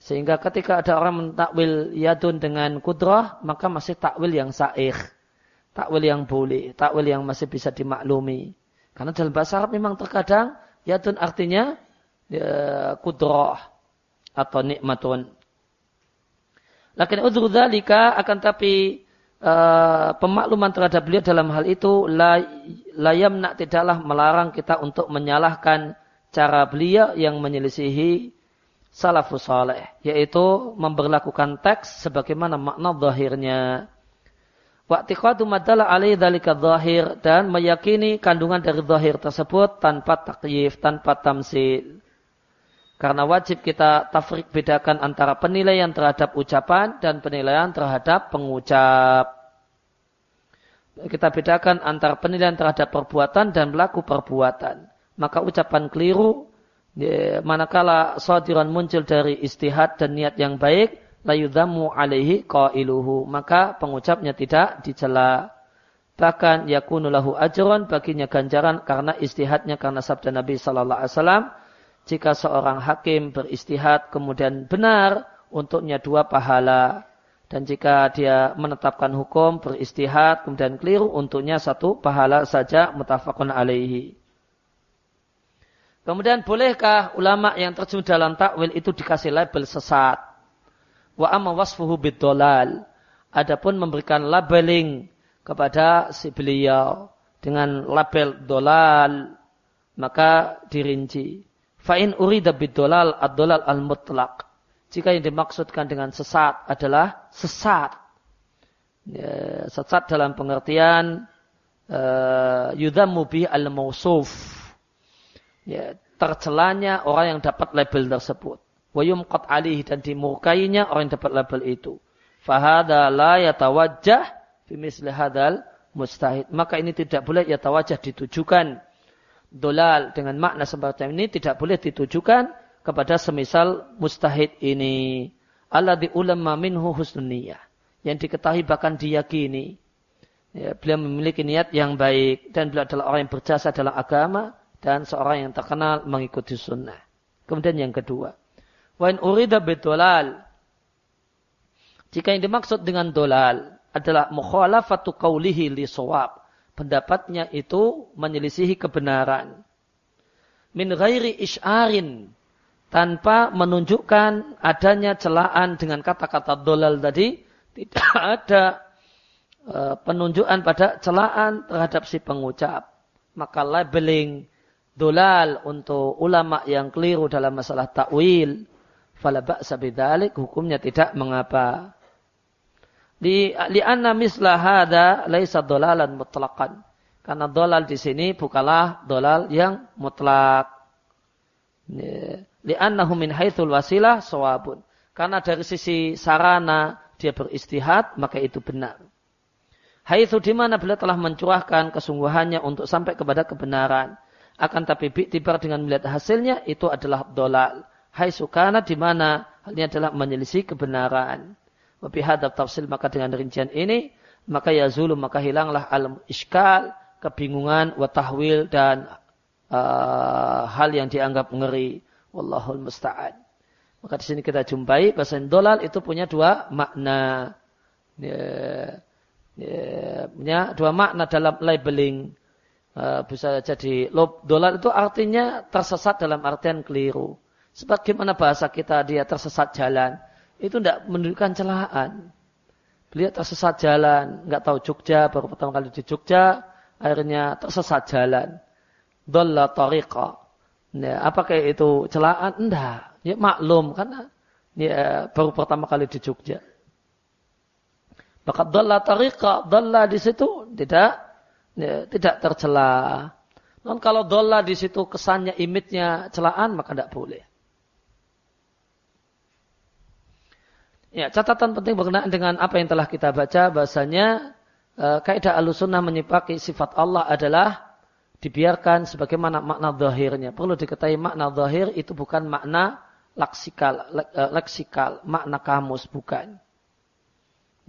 Sehingga ketika ada orang mentakwil yadun dengan kudrah, maka masih takwil yang sa'ih. Takwil yang boleh, takwil yang masih bisa dimaklumi. Karena dalam bahasa Arab memang terkadang yatun artinya ya, kudroh atau nikmatun. Lakin udhru dzalika akan tapi uh, pemakluman terhadap beliau dalam hal itu la, layam nak tidaklah melarang kita untuk menyalahkan cara beliau yang menyelisihi salafus saleh yaitu memperlakukan teks sebagaimana makna zahirnya Wa'tiqadu madala alaihi dalika zahir dan meyakini kandungan dari zahir tersebut tanpa takyif, tanpa tamsil. Karena wajib kita tafrik bedakan antara penilaian terhadap ucapan dan penilaian terhadap pengucap. Kita bedakan antara penilaian terhadap perbuatan dan pelaku perbuatan. Maka ucapan keliru, ya, manakala sadiran muncul dari istihad dan niat yang baik, layudhamu alaihi qailuhu. Maka pengucapnya tidak dicela. Bahkan yakunu lahu baginya ganjaran karena istihadnya karena sabda Nabi sallallahu alaihi wasallam jika seorang hakim beristihad kemudian benar untuknya dua pahala. Dan jika dia menetapkan hukum beristihad kemudian keliru untuknya satu pahala saja mutafakun alaihi. Kemudian bolehkah ulama yang terjun dalam takwil itu dikasih label sesat? Wa amma wasfuhu bidolal. Adapun memberikan labeling kepada si beliau dengan label dolal maka dirinci. Fa'in urida bidolal ad-dolal al-mutlaq. Jika yang dimaksudkan dengan sesat adalah sesat. Ya, sesat dalam pengertian uh, yudhammu bi al-mausuf. Ya, tercelanya orang yang dapat label tersebut wa alih dan dimurkainya orang yang dapat label itu. Fahada la yatawajjah fi misli hadal mustahid. Maka ini tidak boleh yatawajjah ditujukan dolal dengan makna seperti ini tidak boleh ditujukan kepada semisal mustahid ini. Alladhi ulama minhu husnuniyah. Yang diketahui bahkan diyakini. Ya, beliau memiliki niat yang baik dan beliau adalah orang yang berjasa dalam agama dan seorang yang terkenal mengikuti sunnah. Kemudian yang kedua, Wa in urida bidolal. Jika yang dimaksud dengan dolal adalah mukhalafatu qawlihi li sawab. Pendapatnya itu menyelisihi kebenaran. Min ghairi isyarin. Tanpa menunjukkan adanya celaan dengan kata-kata dolal tadi. Tidak ada uh, penunjukan pada celaan terhadap si pengucap. Maka labeling dolal untuk ulama yang keliru dalam masalah takwil fala ba'sa bidzalik hukumnya tidak mengapa. Di li'anna misla hadza laisa dolalan mutlaqan. Karena dolal di sini bukanlah dolal yang mutlak. Li'annahu min haitsul wasilah sawabun. Karena dari sisi sarana dia beristihad, maka itu benar. Haitsu di mana beliau telah mencurahkan kesungguhannya untuk sampai kepada kebenaran. Akan tapi tiba dengan melihat hasilnya itu adalah dolal hai sukana di mana hal ini adalah menyelisih kebenaran. Wabi hadap tafsil maka dengan rincian ini maka ya maka hilanglah alam iskal, kebingungan, watahwil dan uh, hal yang dianggap ngeri. Wallahul musta'an. Maka di sini kita jumpai bahasa dolal itu punya dua makna. Ya, ya, punya dua makna dalam labeling. Uh, bisa jadi dolal itu artinya tersesat dalam artian keliru. Sebagaimana bahasa kita dia tersesat jalan. Itu tidak menunjukkan celaan. Beliau tersesat jalan. nggak tahu Jogja. Baru pertama kali di Jogja. Akhirnya tersesat jalan. Dolla tariqa. Ya, apakah itu celaan? Enggak. Ya, maklum. Karena ya, baru pertama kali di Jogja. Maka dolla tariqa. Dolla di situ tidak ya, tidak tercela. Non kalau dolla di situ kesannya imitnya celaan maka tidak boleh. Ya, catatan penting berkenaan dengan apa yang telah kita baca bahasanya e, kaidah alusunnah menyepaki sifat Allah adalah dibiarkan sebagaimana makna zahirnya. Perlu diketahui makna zahir itu bukan makna leksikal, le, e, leksikal, makna kamus bukan.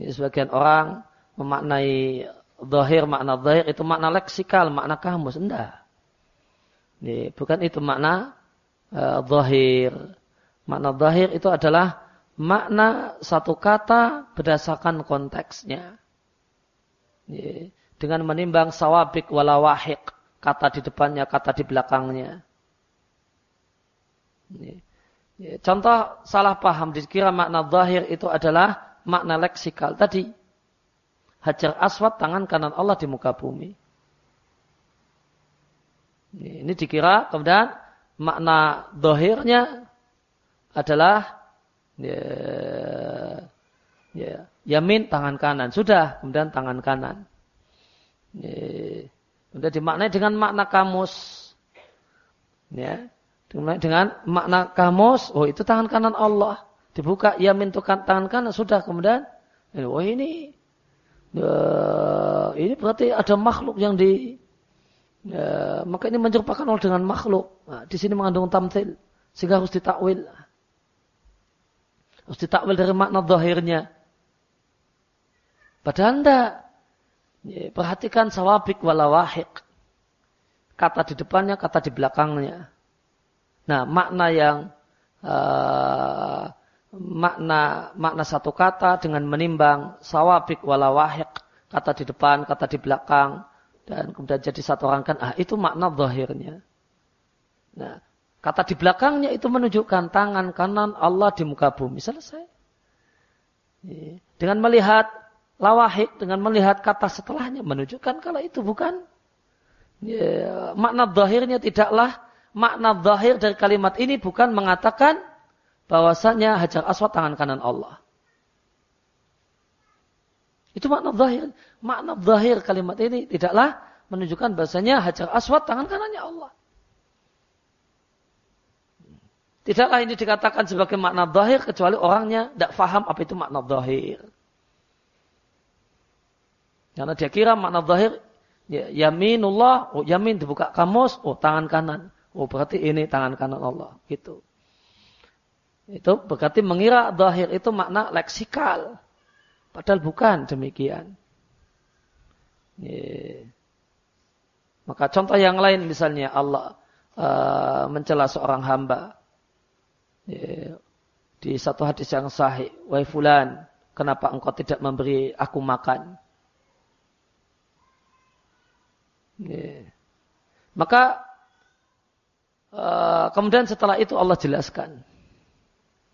Jadi sebagian orang memaknai zahir makna zahir itu makna leksikal, makna kamus enggak. Ini bukan itu makna uh, zahir. Makna zahir itu adalah makna satu kata berdasarkan konteksnya. Dengan menimbang sawabik walawahik. Kata di depannya, kata di belakangnya. Contoh salah paham. Dikira makna zahir itu adalah makna leksikal. Tadi. Hajar aswad tangan kanan Allah di muka bumi. Ini dikira kemudian makna dohirnya adalah ya, ya, Yamin tangan kanan. Sudah, kemudian tangan kanan. Kemudian dimaknai dengan makna kamus. Ya. Dengan, dengan makna kamus, oh itu tangan kanan Allah. Dibuka yamin itu tangan kanan, sudah kemudian, oh ini, uh, ini berarti ada makhluk yang di, Ya, maka ini menyerupakan Allah dengan makhluk. Nah, di sini mengandung tamtil. Sehingga harus ditakwil. Harus ditakwil dari makna zahirnya. Padahal anda ya, perhatikan sawabik walawahik. Kata di depannya, kata di belakangnya. Nah, makna yang uh, makna makna satu kata dengan menimbang sawabik walawahik. Kata di depan, kata di belakang dan kemudian jadi satu rangkaian, ah itu makna zahirnya. Nah, kata di belakangnya itu menunjukkan tangan kanan Allah di muka bumi. Selesai. Iya. Dengan melihat lawahik, dengan melihat kata setelahnya, menunjukkan kalau itu bukan ya, makna zahirnya tidaklah makna zahir dari kalimat ini bukan mengatakan bahwasanya hajar aswad tangan kanan Allah. Itu makna zahir. Makna zahir kalimat ini tidaklah menunjukkan bahasanya hajar aswad tangan kanannya Allah. Tidaklah ini dikatakan sebagai makna zahir kecuali orangnya tidak faham apa itu makna zahir. Karena dia kira makna zahir ya, yaminullah, oh yamin dibuka kamus, oh tangan kanan. Oh berarti ini tangan kanan Allah. Gitu. Itu berarti mengira zahir itu makna leksikal. Padahal bukan demikian. Yeah. Maka contoh yang lain misalnya Allah uh, mencela seorang hamba. Yeah. Di satu hadis yang sahih. Wahai fulan, kenapa engkau tidak memberi aku makan? Yeah. Maka uh, kemudian setelah itu Allah jelaskan.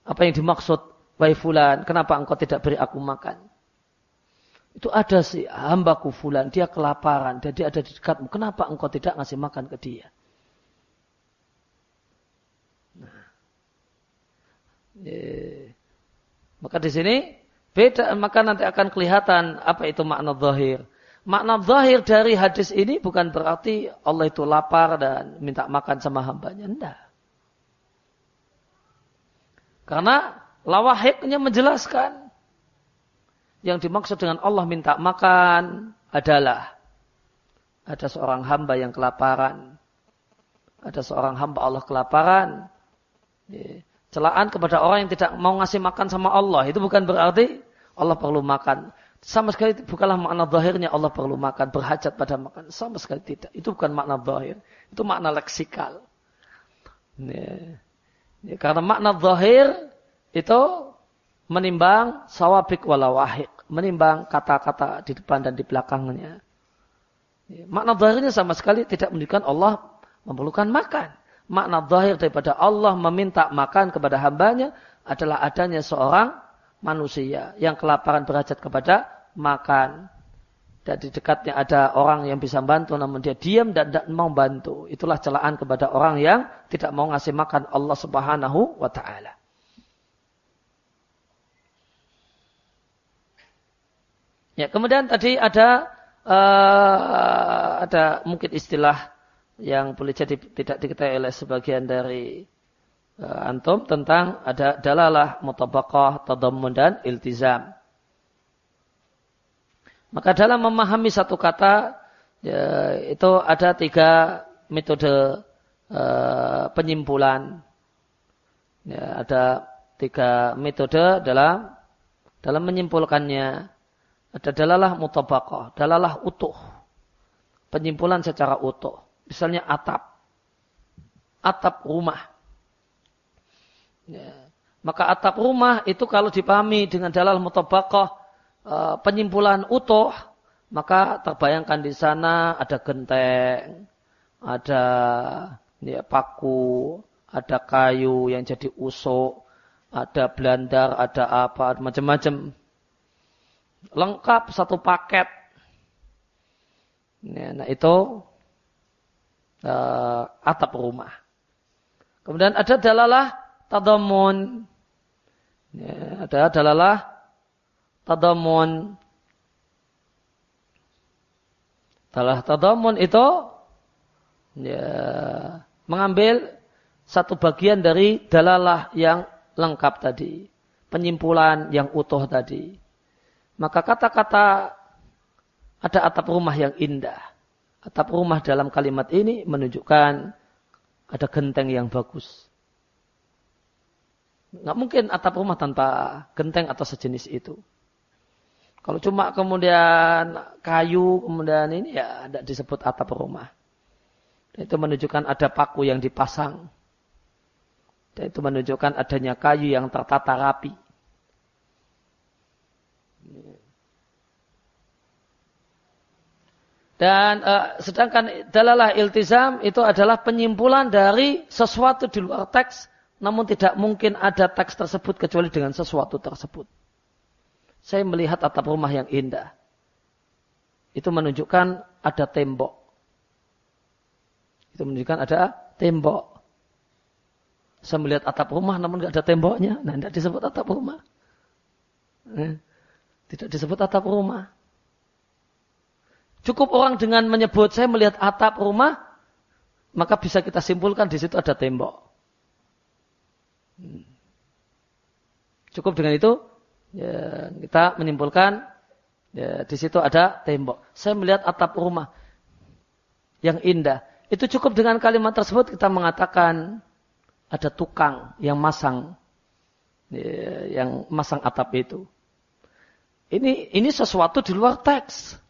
Apa yang dimaksud Wahai fulan, kenapa engkau tidak beri aku makan? Itu ada si hambaku fulan, dia kelaparan, dan dia ada di dekatmu. Kenapa engkau tidak ngasih makan ke dia? Nah. Yeah. Maka di sini beda, maka nanti akan kelihatan apa itu makna zahir. Makna zahir dari hadis ini bukan berarti Allah itu lapar dan minta makan sama hambanya. Tidak. Karena Lawahiknya menjelaskan. Yang dimaksud dengan Allah minta makan adalah ada seorang hamba yang kelaparan. Ada seorang hamba Allah kelaparan. Celaan kepada orang yang tidak mau ngasih makan sama Allah. Itu bukan berarti Allah perlu makan. Sama sekali bukanlah makna zahirnya Allah perlu makan, berhajat pada makan. Sama sekali tidak. Itu bukan makna zahir. Itu makna leksikal. Ya. Karena makna zahir itu menimbang sawabik walawahik. Menimbang kata-kata di depan dan di belakangnya. Ya, makna zahirnya sama sekali tidak menunjukkan Allah memerlukan makan. Makna zahir daripada Allah meminta makan kepada hambanya adalah adanya seorang manusia yang kelaparan berhajat kepada makan. Dan di dekatnya ada orang yang bisa bantu namun dia diam dan tidak mau bantu. Itulah celaan kepada orang yang tidak mau ngasih makan Allah subhanahu wa ta'ala. Ya, kemudian tadi ada uh, ada mungkin istilah yang boleh jadi tidak diketahui oleh sebagian dari uh, antum tentang ada dalalah mutabaqah, tadammun dan iltizam. Maka dalam memahami satu kata ya, itu ada tiga metode uh, penyimpulan. Ya, ada tiga metode dalam dalam menyimpulkannya. Ada dalalah mutabaqah, dalalah utuh. Penyimpulan secara utuh. Misalnya atap. Atap rumah. Ya. Maka atap rumah itu kalau dipahami dengan dalal mutabaqah, e, penyimpulan utuh, maka terbayangkan di sana ada genteng, ada ya, paku, ada kayu yang jadi usuk, ada belandar, ada apa, macam-macam lengkap satu paket. Ya, nah itu uh, atap rumah. Kemudian ada dalalah tadamun. Ya, ada dalalah tadamun. Dalah tadamun itu ya, mengambil satu bagian dari dalalah yang lengkap tadi. Penyimpulan yang utuh tadi. Maka kata-kata ada atap rumah yang indah. Atap rumah dalam kalimat ini menunjukkan ada genteng yang bagus. Nggak mungkin atap rumah tanpa genteng atau sejenis itu. Kalau cuma kemudian kayu, kemudian ini ya tidak disebut atap rumah. Dan itu menunjukkan ada paku yang dipasang. Dan itu menunjukkan adanya kayu yang tertata rapi. Dan uh, sedangkan dalalah iltizam itu adalah penyimpulan dari sesuatu di luar teks, namun tidak mungkin ada teks tersebut kecuali dengan sesuatu tersebut. Saya melihat atap rumah yang indah. Itu menunjukkan ada tembok. Itu menunjukkan ada tembok. Saya melihat atap rumah namun tidak ada temboknya. Nah, tidak disebut atap rumah. Eh, tidak disebut atap rumah. Cukup orang dengan menyebut saya melihat atap rumah, maka bisa kita simpulkan di situ ada tembok. Hmm. Cukup dengan itu ya, kita menyimpulkan ya, di situ ada tembok. Saya melihat atap rumah yang indah. Itu cukup dengan kalimat tersebut kita mengatakan ada tukang yang masang ya, yang masang atap itu. Ini ini sesuatu di luar teks.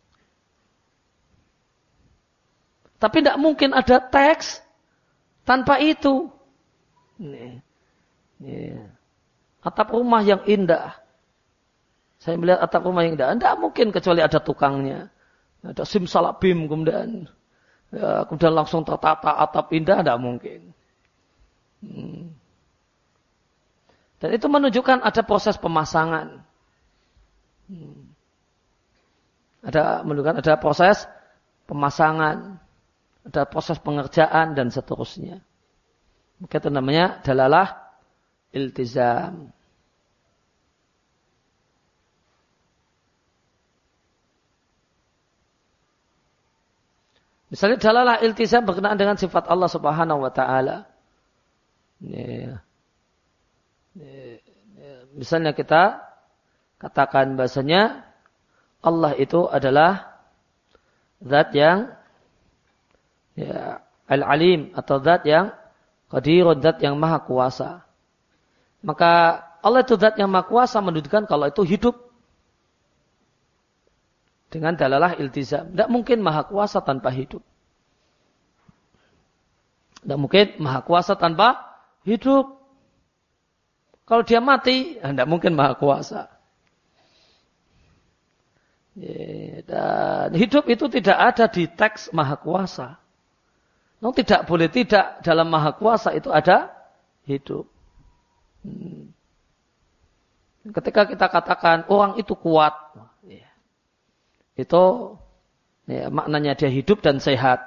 Tapi tidak mungkin ada teks tanpa itu. Atap rumah yang indah. Saya melihat atap rumah yang indah. Tidak mungkin kecuali ada tukangnya. Ada simsalabim kemudian. Ya, kemudian langsung tertata atap indah. Tidak mungkin. Hmm. Dan itu menunjukkan ada proses pemasangan. Hmm. Ada menunjukkan ada proses pemasangan, ada proses pengerjaan dan seterusnya. Maka itu namanya dalalah iltizam. Misalnya dalalah iltizam berkenaan dengan sifat Allah Subhanahu wa taala. Misalnya kita katakan bahasanya Allah itu adalah zat yang ya, al-alim atau zat yang qadirun, zat yang maha kuasa. Maka Allah itu zat yang maha kuasa menunjukkan kalau itu hidup dengan dalalah iltizam. Tidak mungkin maha kuasa tanpa hidup. Tidak mungkin maha kuasa tanpa hidup. Kalau dia mati, tidak mungkin maha kuasa. Dan hidup itu tidak ada di teks maha kuasa. No, tidak boleh tidak dalam maha kuasa itu ada hidup. Hmm. Ketika kita katakan orang itu kuat, itu ya, maknanya dia hidup dan sehat.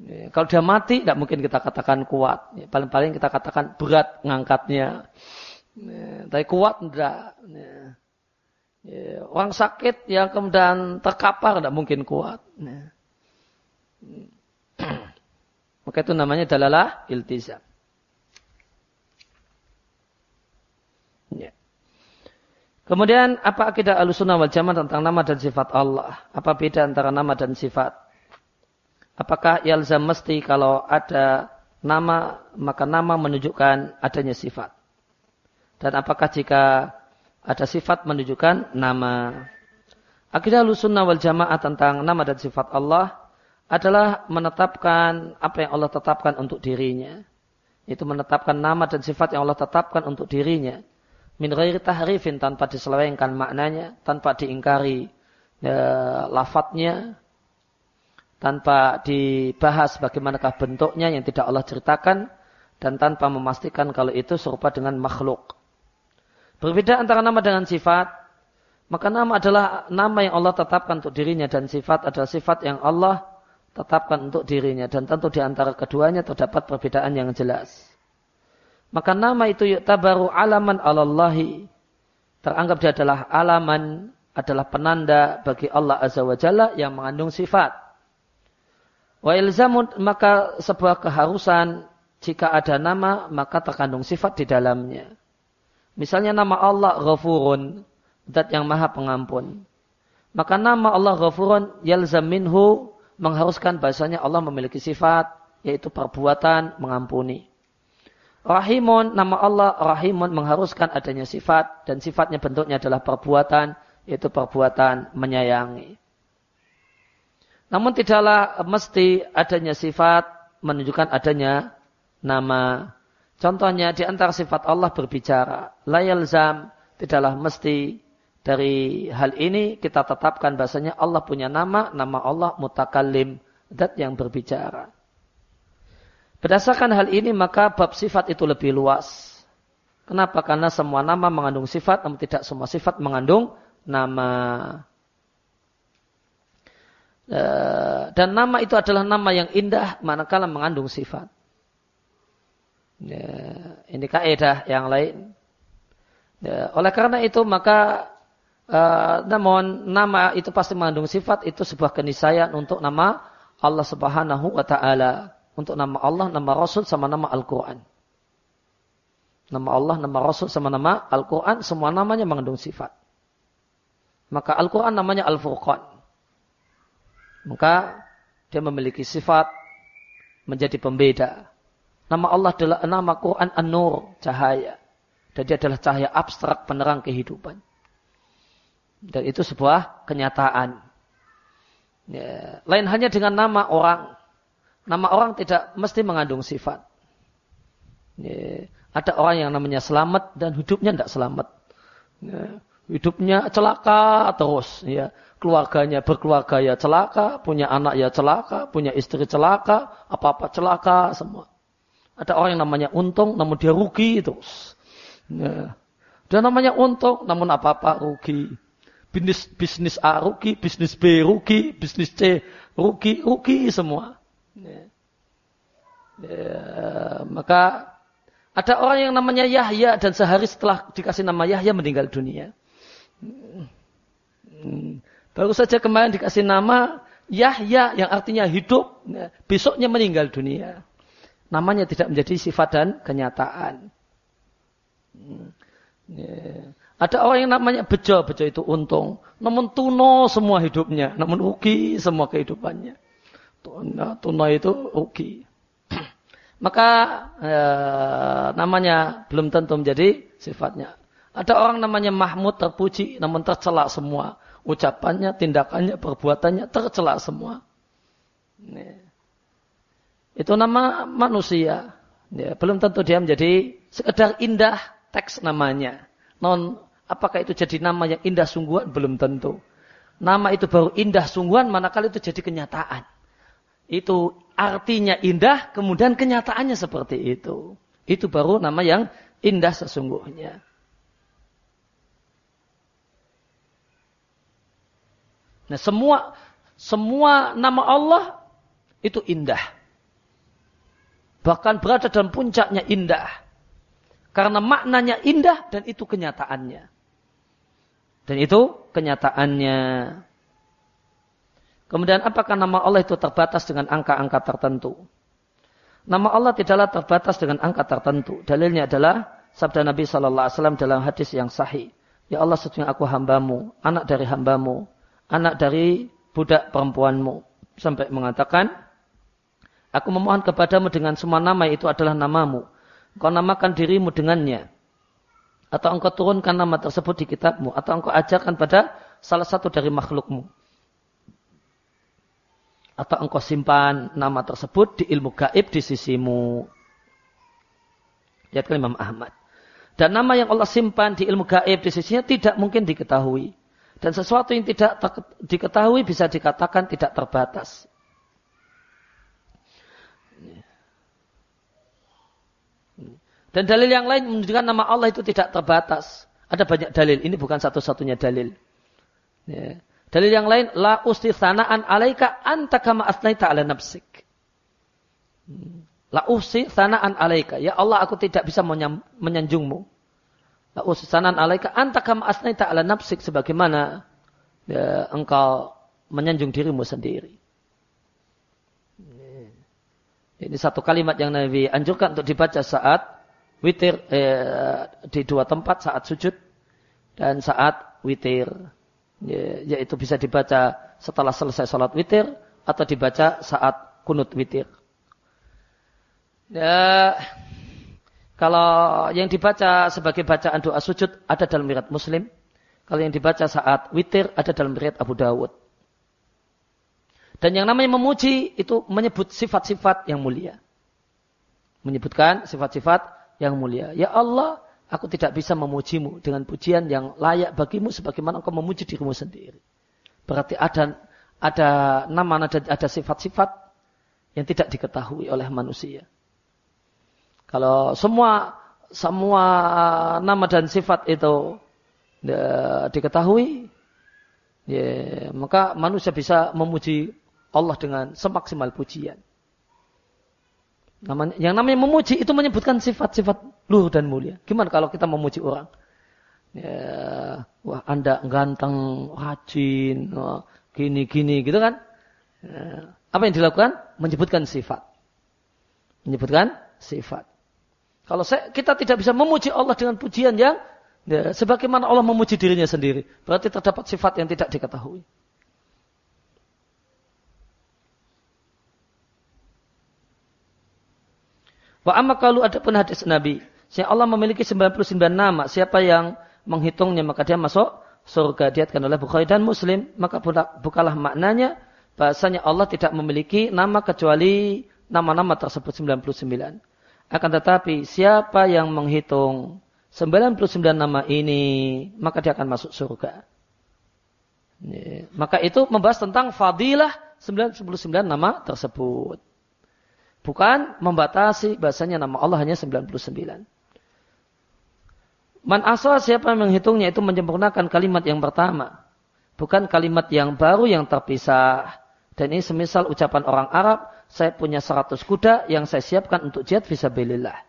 Ya, kalau dia mati, tidak mungkin kita katakan kuat. Ya, paling-paling kita katakan berat ngangkatnya. Ya, tapi kuat tidak. Ya. Ya, orang sakit yang kemudian terkapar tidak mungkin kuat. Ya. Maka itu namanya dalalah iltizam. Kemudian apa akidah alusunah wal jamaah tentang nama dan sifat Allah? Apa beda antara nama dan sifat? Apakah yalzam mesti kalau ada nama, maka nama menunjukkan adanya sifat? Dan apakah jika ada sifat menunjukkan nama? Akidah alusunah wal jamaah tentang nama dan sifat Allah adalah menetapkan apa yang Allah tetapkan untuk dirinya. Itu menetapkan nama dan sifat yang Allah tetapkan untuk dirinya min ghairi tahrifin tanpa diselewengkan maknanya, tanpa diingkari ya, lafadznya, tanpa dibahas bagaimanakah bentuknya yang tidak Allah ceritakan, dan tanpa memastikan kalau itu serupa dengan makhluk. Berbeda antara nama dengan sifat, maka nama adalah nama yang Allah tetapkan untuk dirinya dan sifat adalah sifat yang Allah tetapkan untuk dirinya dan tentu di antara keduanya terdapat perbedaan yang jelas. Maka nama itu yuktabaru alaman alallahi. Teranggap dia adalah alaman, adalah penanda bagi Allah Azza wa Jalla yang mengandung sifat. Wa ilzamun maka sebuah keharusan jika ada nama maka terkandung sifat di dalamnya. Misalnya nama Allah Ghafurun, zat yang maha pengampun. Maka nama Allah Ghafurun yalzam minhu mengharuskan bahasanya Allah memiliki sifat yaitu perbuatan mengampuni. Rahimun, nama Allah Rahimun mengharuskan adanya sifat dan sifatnya bentuknya adalah perbuatan, yaitu perbuatan menyayangi. Namun tidaklah mesti adanya sifat menunjukkan adanya nama. Contohnya di antara sifat Allah berbicara. Layal zam tidaklah mesti dari hal ini kita tetapkan bahasanya Allah punya nama, nama Allah mutakalim, dat yang berbicara. Berdasarkan hal ini maka bab sifat itu lebih luas. Kenapa? Karena semua nama mengandung sifat, namun tidak semua sifat mengandung nama. Eh, dan nama itu adalah nama yang indah manakala mengandung sifat. Ya, ini kaidah yang lain. Ya, oleh karena itu maka uh, namun nama itu pasti mengandung sifat itu sebuah keniscayaan untuk nama Allah Subhanahu wa taala untuk nama Allah, nama Rasul sama nama Al-Quran. Nama Allah, nama Rasul sama nama Al-Quran, semua namanya mengandung sifat. Maka Al-Quran namanya Al-Furqan. Maka dia memiliki sifat menjadi pembeda. Nama Allah adalah nama Quran An-Nur, cahaya. Dan dia adalah cahaya abstrak penerang kehidupan. Dan itu sebuah kenyataan. Ya. Lain hanya dengan nama orang nama orang tidak mesti mengandung sifat. Ya, ada orang yang namanya selamat dan hidupnya tidak selamat. Ya, hidupnya celaka terus. Ya, keluarganya berkeluarga ya celaka, punya anak ya celaka, punya istri celaka, apa-apa celaka semua. Ada orang yang namanya untung, namun dia rugi terus. Ya. Dan namanya untung, namun apa-apa rugi. Bisnis, bisnis A rugi, bisnis B rugi, bisnis C rugi, rugi semua. Ya. Ya, maka ada orang yang namanya Yahya dan sehari setelah dikasih nama Yahya meninggal dunia. Hmm. Baru saja kemarin dikasih nama Yahya yang artinya hidup, ya, besoknya meninggal dunia. Namanya tidak menjadi sifat dan kenyataan. Hmm. Ya. Ada orang yang namanya bejo, bejo itu untung. Namun tuno semua hidupnya, namun rugi semua kehidupannya. Tuna itu rugi. Maka e, namanya belum tentu menjadi sifatnya. Ada orang namanya Mahmud terpuji namun tercelak semua. Ucapannya, tindakannya, perbuatannya tercelak semua. Ini. Itu nama manusia. Ya, belum tentu dia menjadi sekedar indah teks namanya. Non apakah itu jadi nama yang indah sungguhan? Belum tentu. Nama itu baru indah sungguhan manakala itu jadi kenyataan itu artinya indah, kemudian kenyataannya seperti itu. Itu baru nama yang indah sesungguhnya. Nah, semua semua nama Allah itu indah. Bahkan berada dalam puncaknya indah. Karena maknanya indah dan itu kenyataannya. Dan itu kenyataannya. Kemudian apakah nama Allah itu terbatas dengan angka-angka tertentu? Nama Allah tidaklah terbatas dengan angka tertentu. Dalilnya adalah sabda Nabi Shallallahu Alaihi Wasallam dalam hadis yang sahih. Ya Allah sesungguhnya aku hambamu, anak dari hambamu, anak dari budak perempuanmu. Sampai mengatakan, aku memohon kepadamu dengan semua nama itu adalah namamu. Kau namakan dirimu dengannya. Atau engkau turunkan nama tersebut di kitabmu. Atau engkau ajarkan pada salah satu dari makhlukmu atau engkau simpan nama tersebut di ilmu gaib di sisimu. Lihatkan Imam Ahmad. Dan nama yang Allah simpan di ilmu gaib di sisinya tidak mungkin diketahui. Dan sesuatu yang tidak diketahui bisa dikatakan tidak terbatas. Dan dalil yang lain menunjukkan nama Allah itu tidak terbatas. Ada banyak dalil. Ini bukan satu-satunya dalil. Ya. Dalil yang lain, la sanaan alaika anta kama asnaita ala nafsik. La sanaan alaika. Ya Allah, aku tidak bisa menyanjungmu. ususanan alaika antakam asnaita ala nafsik sebagaimana ya, engkau menyanjung dirimu sendiri. Ini satu kalimat yang Nabi anjurkan untuk dibaca saat witir eh, di dua tempat saat sujud dan saat witir. Ya, yaitu bisa dibaca setelah selesai sholat witir atau dibaca saat kunut witir. Ya, kalau yang dibaca sebagai bacaan doa sujud ada dalam riwayat Muslim. Kalau yang dibaca saat witir ada dalam riwayat Abu Dawud. Dan yang namanya memuji itu menyebut sifat-sifat yang mulia. Menyebutkan sifat-sifat yang mulia. Ya Allah, aku tidak bisa memujimu dengan pujian yang layak bagimu sebagaimana engkau memuji dirimu sendiri. Berarti ada ada nama ada, ada sifat-sifat yang tidak diketahui oleh manusia. Kalau semua semua nama dan sifat itu ya, diketahui, ya, maka manusia bisa memuji Allah dengan semaksimal pujian. Yang namanya memuji itu menyebutkan sifat-sifat luhur dan mulia. Gimana kalau kita memuji orang? Ya, wah anda ganteng, rajin, gini-gini gitu kan? Ya, apa yang dilakukan? Menyebutkan sifat. Menyebutkan sifat. Kalau saya, kita tidak bisa memuji Allah dengan pujian yang ya, sebagaimana Allah memuji dirinya sendiri. Berarti terdapat sifat yang tidak diketahui. Wa amma kalau ada pun hadis Nabi. Si Allah memiliki 99 nama. Siapa yang menghitungnya maka dia masuk surga. Diatkan oleh Bukhari dan Muslim. Maka bukalah maknanya. Bahasanya Allah tidak memiliki nama kecuali nama-nama tersebut 99. Akan tetapi siapa yang menghitung 99 nama ini. Maka dia akan masuk surga. Maka itu membahas tentang fadilah 99 nama tersebut. Bukan membatasi bahasanya nama Allah hanya 99. Man asal siapa yang menghitungnya itu menyempurnakan kalimat yang pertama. Bukan kalimat yang baru yang terpisah. Dan ini semisal ucapan orang Arab, saya punya 100 kuda yang saya siapkan untuk jihad visabilillah.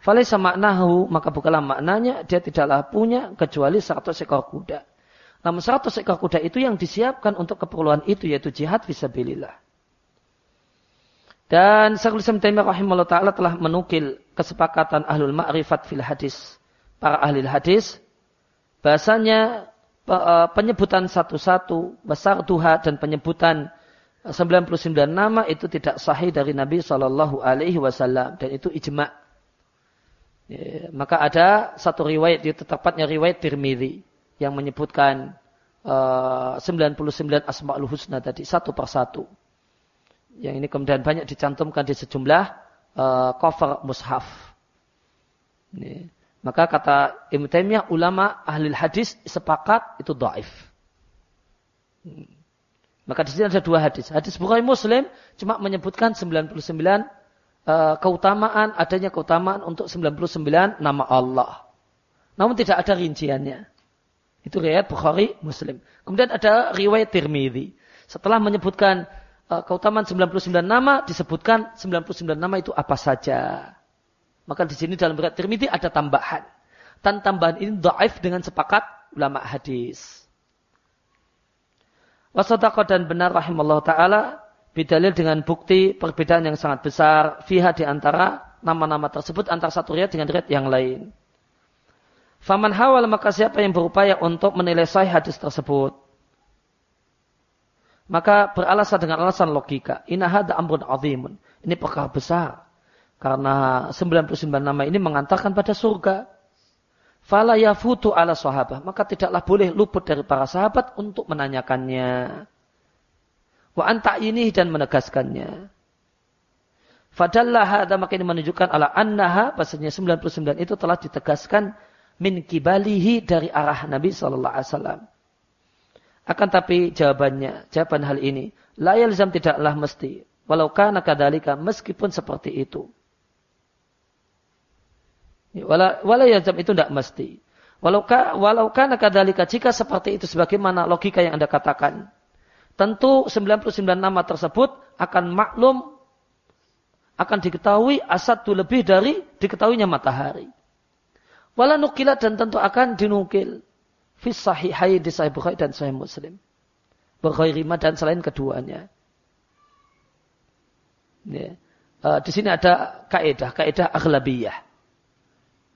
Falisa maknahu, maka bukanlah maknanya dia tidaklah punya kecuali 100 ekor kuda. Namun 100 ekor kuda itu yang disiapkan untuk keperluan itu yaitu jihad visabilillah. Dan Syekhul Islam Taimiyah rahimahullah taala telah menukil kesepakatan ahlul ma'rifat fil hadis. Para ahli hadis bahasanya e, penyebutan satu-satu besar duha dan penyebutan 99 nama itu tidak sahih dari Nabi Shallallahu Alaihi Wasallam dan itu ijma. Ya, maka ada satu riwayat itu tepatnya riwayat Tirmidzi yang menyebutkan uh, 99 asmaul husna tadi satu persatu yang ini kemudian banyak dicantumkan di sejumlah uh, cover mushaf. Ini. Maka kata Ibn Taimiyah ulama ahli hadis sepakat itu dhaif. Hmm. Maka di sini ada dua hadis. Hadis Bukhari Muslim cuma menyebutkan 99 uh, eh, keutamaan, adanya keutamaan untuk 99 nama Allah. Namun tidak ada rinciannya. Itu riwayat Bukhari Muslim. Kemudian ada riwayat Tirmidzi. Setelah menyebutkan keutamaan 99 nama disebutkan 99 nama itu apa saja. Maka di sini dalam berat Tirmidzi ada tambahan. Dan tambahan ini dhaif dengan sepakat ulama hadis. Wasadaqah dan benar rahimallahu taala bidalil dengan bukti perbedaan yang sangat besar fiha di antara nama-nama tersebut antara satu riat dengan riat yang lain. Faman hawal maka siapa yang berupaya untuk menilai sahih hadis tersebut maka beralasan dengan alasan logika. Inna hada amrun azimun. Ini perkara besar. Karena 99 nama ini mengantarkan pada surga. Fala yafutu ala sahabat. Maka tidaklah boleh luput dari para sahabat untuk menanyakannya. Wa anta ini dan menegaskannya. Fadallah hada maka ini menunjukkan ala annaha. Bahasanya 99 itu telah ditegaskan min kibalihi dari arah Nabi Wasallam. Akan tapi jawabannya, jawaban hal ini, la yalzam tidaklah mesti. Walau kana kadalika, meskipun seperti itu. Walau yalzam itu tidak mesti. Walau, ka, walau kana kadalika, jika seperti itu sebagaimana logika yang Anda katakan. Tentu 99 nama tersebut akan maklum, akan diketahui asatu lebih dari diketahuinya matahari. Wala nukilat dan tentu akan dinukil. Fis sahihai di sahih Bukhari dan sahih Muslim. Berkhairima dan selain keduanya. Ya. Uh, di sini ada kaidah, kaidah aghlabiyah.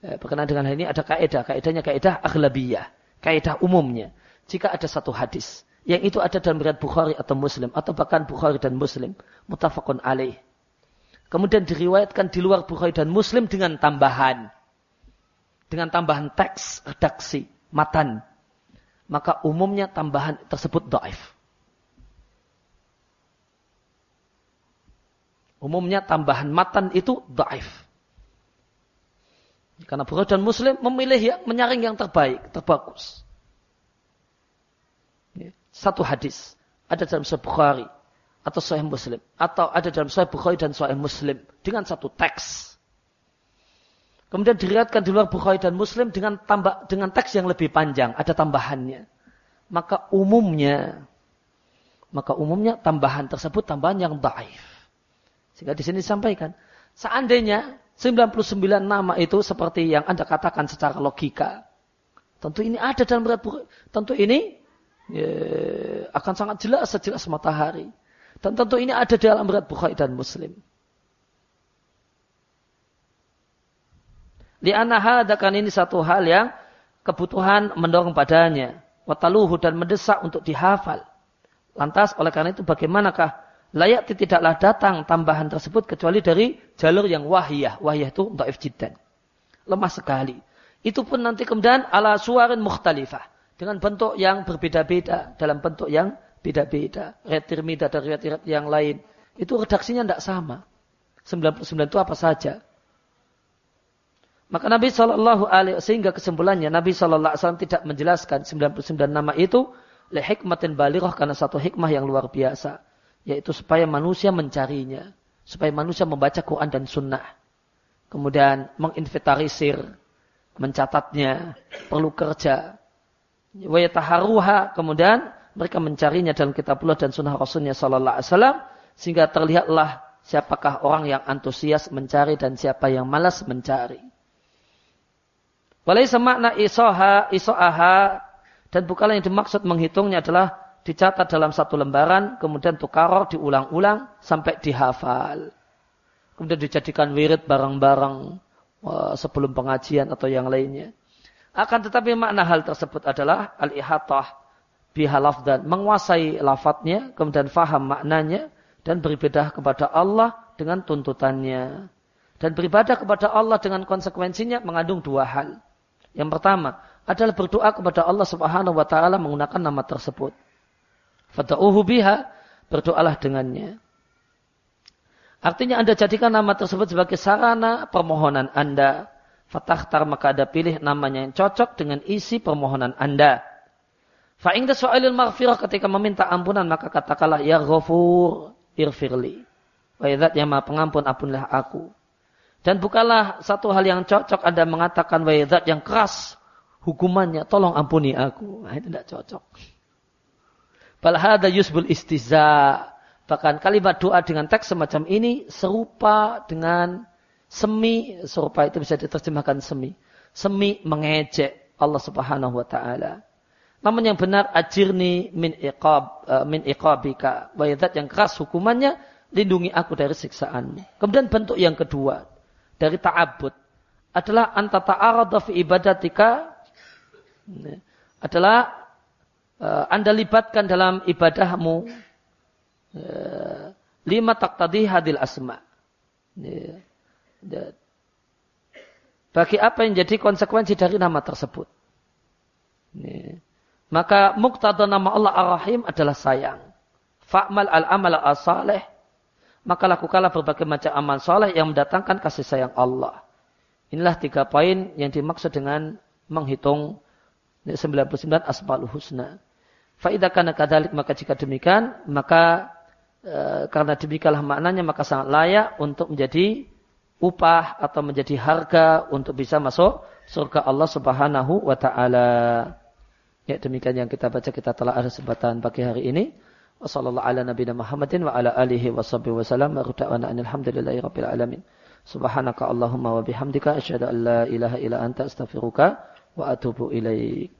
Ya, berkenaan dengan hal ini ada kaidah, kaidahnya kaidah aghlabiyah, kaidah umumnya. Jika ada satu hadis yang itu ada dalam riwayat Bukhari atau Muslim atau bahkan Bukhari dan Muslim, mutafakun alaih. Kemudian diriwayatkan di luar Bukhari dan Muslim dengan tambahan. Dengan tambahan teks, redaksi, matan. Maka umumnya tambahan tersebut daif. Umumnya tambahan matan itu daif. Karena Bukhari dan Muslim memilih yang menyaring yang terbaik, terbagus. Ya, satu hadis ada dalam Sahih Bukhari atau Sahih Muslim atau ada dalam Sahih Bukhari dan Sahih Muslim dengan satu teks. Kemudian diriatkan di luar Bukhari dan Muslim dengan tambah dengan teks yang lebih panjang, ada tambahannya. Maka umumnya maka umumnya tambahan tersebut tambahan yang daif. Sehingga di sini disampaikan, seandainya 99 nama itu seperti yang Anda katakan secara logika. Tentu ini ada dalam berat buku. Tentu ini ya, akan sangat jelas sejelas matahari. Dan tentu ini ada dalam berat Bukhari dan Muslim. Di hadakkan ini satu hal yang kebutuhan mendorong padanya. Wataluhu dan mendesak untuk dihafal. Lantas oleh karena itu bagaimanakah layak tidaklah datang tambahan tersebut kecuali dari jalur yang wahiyah. Wahiyah itu untuk jiddan. Lemah sekali. Itu pun nanti kemudian ala suarin mukhtalifah. Dengan bentuk yang berbeda-beda. Dalam bentuk yang beda-beda. Riwayat Tirmidha dan yang lain. Itu redaksinya tidak sama. 99 itu apa saja. Maka Nabi Shallallahu Alaihi sehingga kesimpulannya Nabi Shallallahu Alaihi Wasallam tidak menjelaskan 99 nama itu le hikmatin balighah karena satu hikmah yang luar biasa yaitu supaya manusia mencarinya, supaya manusia membaca Quran dan Sunnah, kemudian menginventarisir, mencatatnya, perlu kerja, wayataharuha, kemudian mereka mencarinya dalam kitab Allah dan Sunnah Rasulnya Sallallahu Alaihi Wasallam, sehingga terlihatlah siapakah orang yang antusias mencari dan siapa yang malas mencari. Walaysa makna isoha, isoaha, dan bukanlah yang dimaksud menghitungnya adalah dicatat dalam satu lembaran, kemudian tukaror diulang-ulang sampai dihafal. Kemudian dijadikan wirid barang-barang sebelum pengajian atau yang lainnya. Akan tetapi makna hal tersebut adalah al-ihatah bihalaf dan menguasai lafadznya, kemudian faham maknanya, dan beribadah kepada Allah dengan tuntutannya. Dan beribadah kepada Allah dengan konsekuensinya mengandung dua hal. Yang pertama adalah berdoa kepada Allah Subhanahu wa taala menggunakan nama tersebut. Fata'uhu biha, berdoalah dengannya. Artinya Anda jadikan nama tersebut sebagai sarana permohonan Anda. Fatahtar maka Anda pilih namanya yang cocok dengan isi permohonan Anda. Fa'ingda so'alil maghfirah ketika meminta ampunan maka katakanlah ya ghafur irfirli. Waidat yang maha pengampun ampunilah aku. Dan bukanlah satu hal yang cocok Anda mengatakan waidat yang keras hukumannya tolong ampuni aku. Nah, itu tidak cocok. Balhada yusbul istiza. Bahkan kalimat doa dengan teks semacam ini serupa dengan semi. Serupa itu bisa diterjemahkan semi. Semi mengejek Allah subhanahu wa ta'ala. Namun yang benar ajirni min iqab uh, min iqabika. Wayadat yang keras hukumannya lindungi aku dari siksaanmu. Kemudian bentuk yang kedua dari ta'abud adalah anta ta'arada fi ibadatika adalah uh, Anda libatkan dalam ibadahmu uh, lima tadi hadil asma. Uh, bagi apa yang jadi konsekuensi dari nama tersebut. Maka muktada nama Allah Ar-Rahim adalah sayang. Fa'mal al-amal as-salih. Maka lakukanlah berbagai macam amal soleh yang mendatangkan kasih sayang Allah. Inilah tiga poin yang dimaksud dengan menghitung 99 asmaul husna. Faidah karena kadalik maka jika demikian maka e, karena demikianlah maknanya maka sangat layak untuk menjadi upah atau menjadi harga untuk bisa masuk surga Allah Subhanahu wa taala. Ya demikian yang kita baca kita telah ada kesempatan pagi hari ini. Wassallallahu ala nabiyina Muhammadin wa ala alihi wa sahbihi wa sallam. Wa ta'ala alhamdulillahi rabbil alamin. Subhanaka Allahumma wa bihamdika asyhadu an la ilaha illa anta astaghfiruka wa atubu ilaik.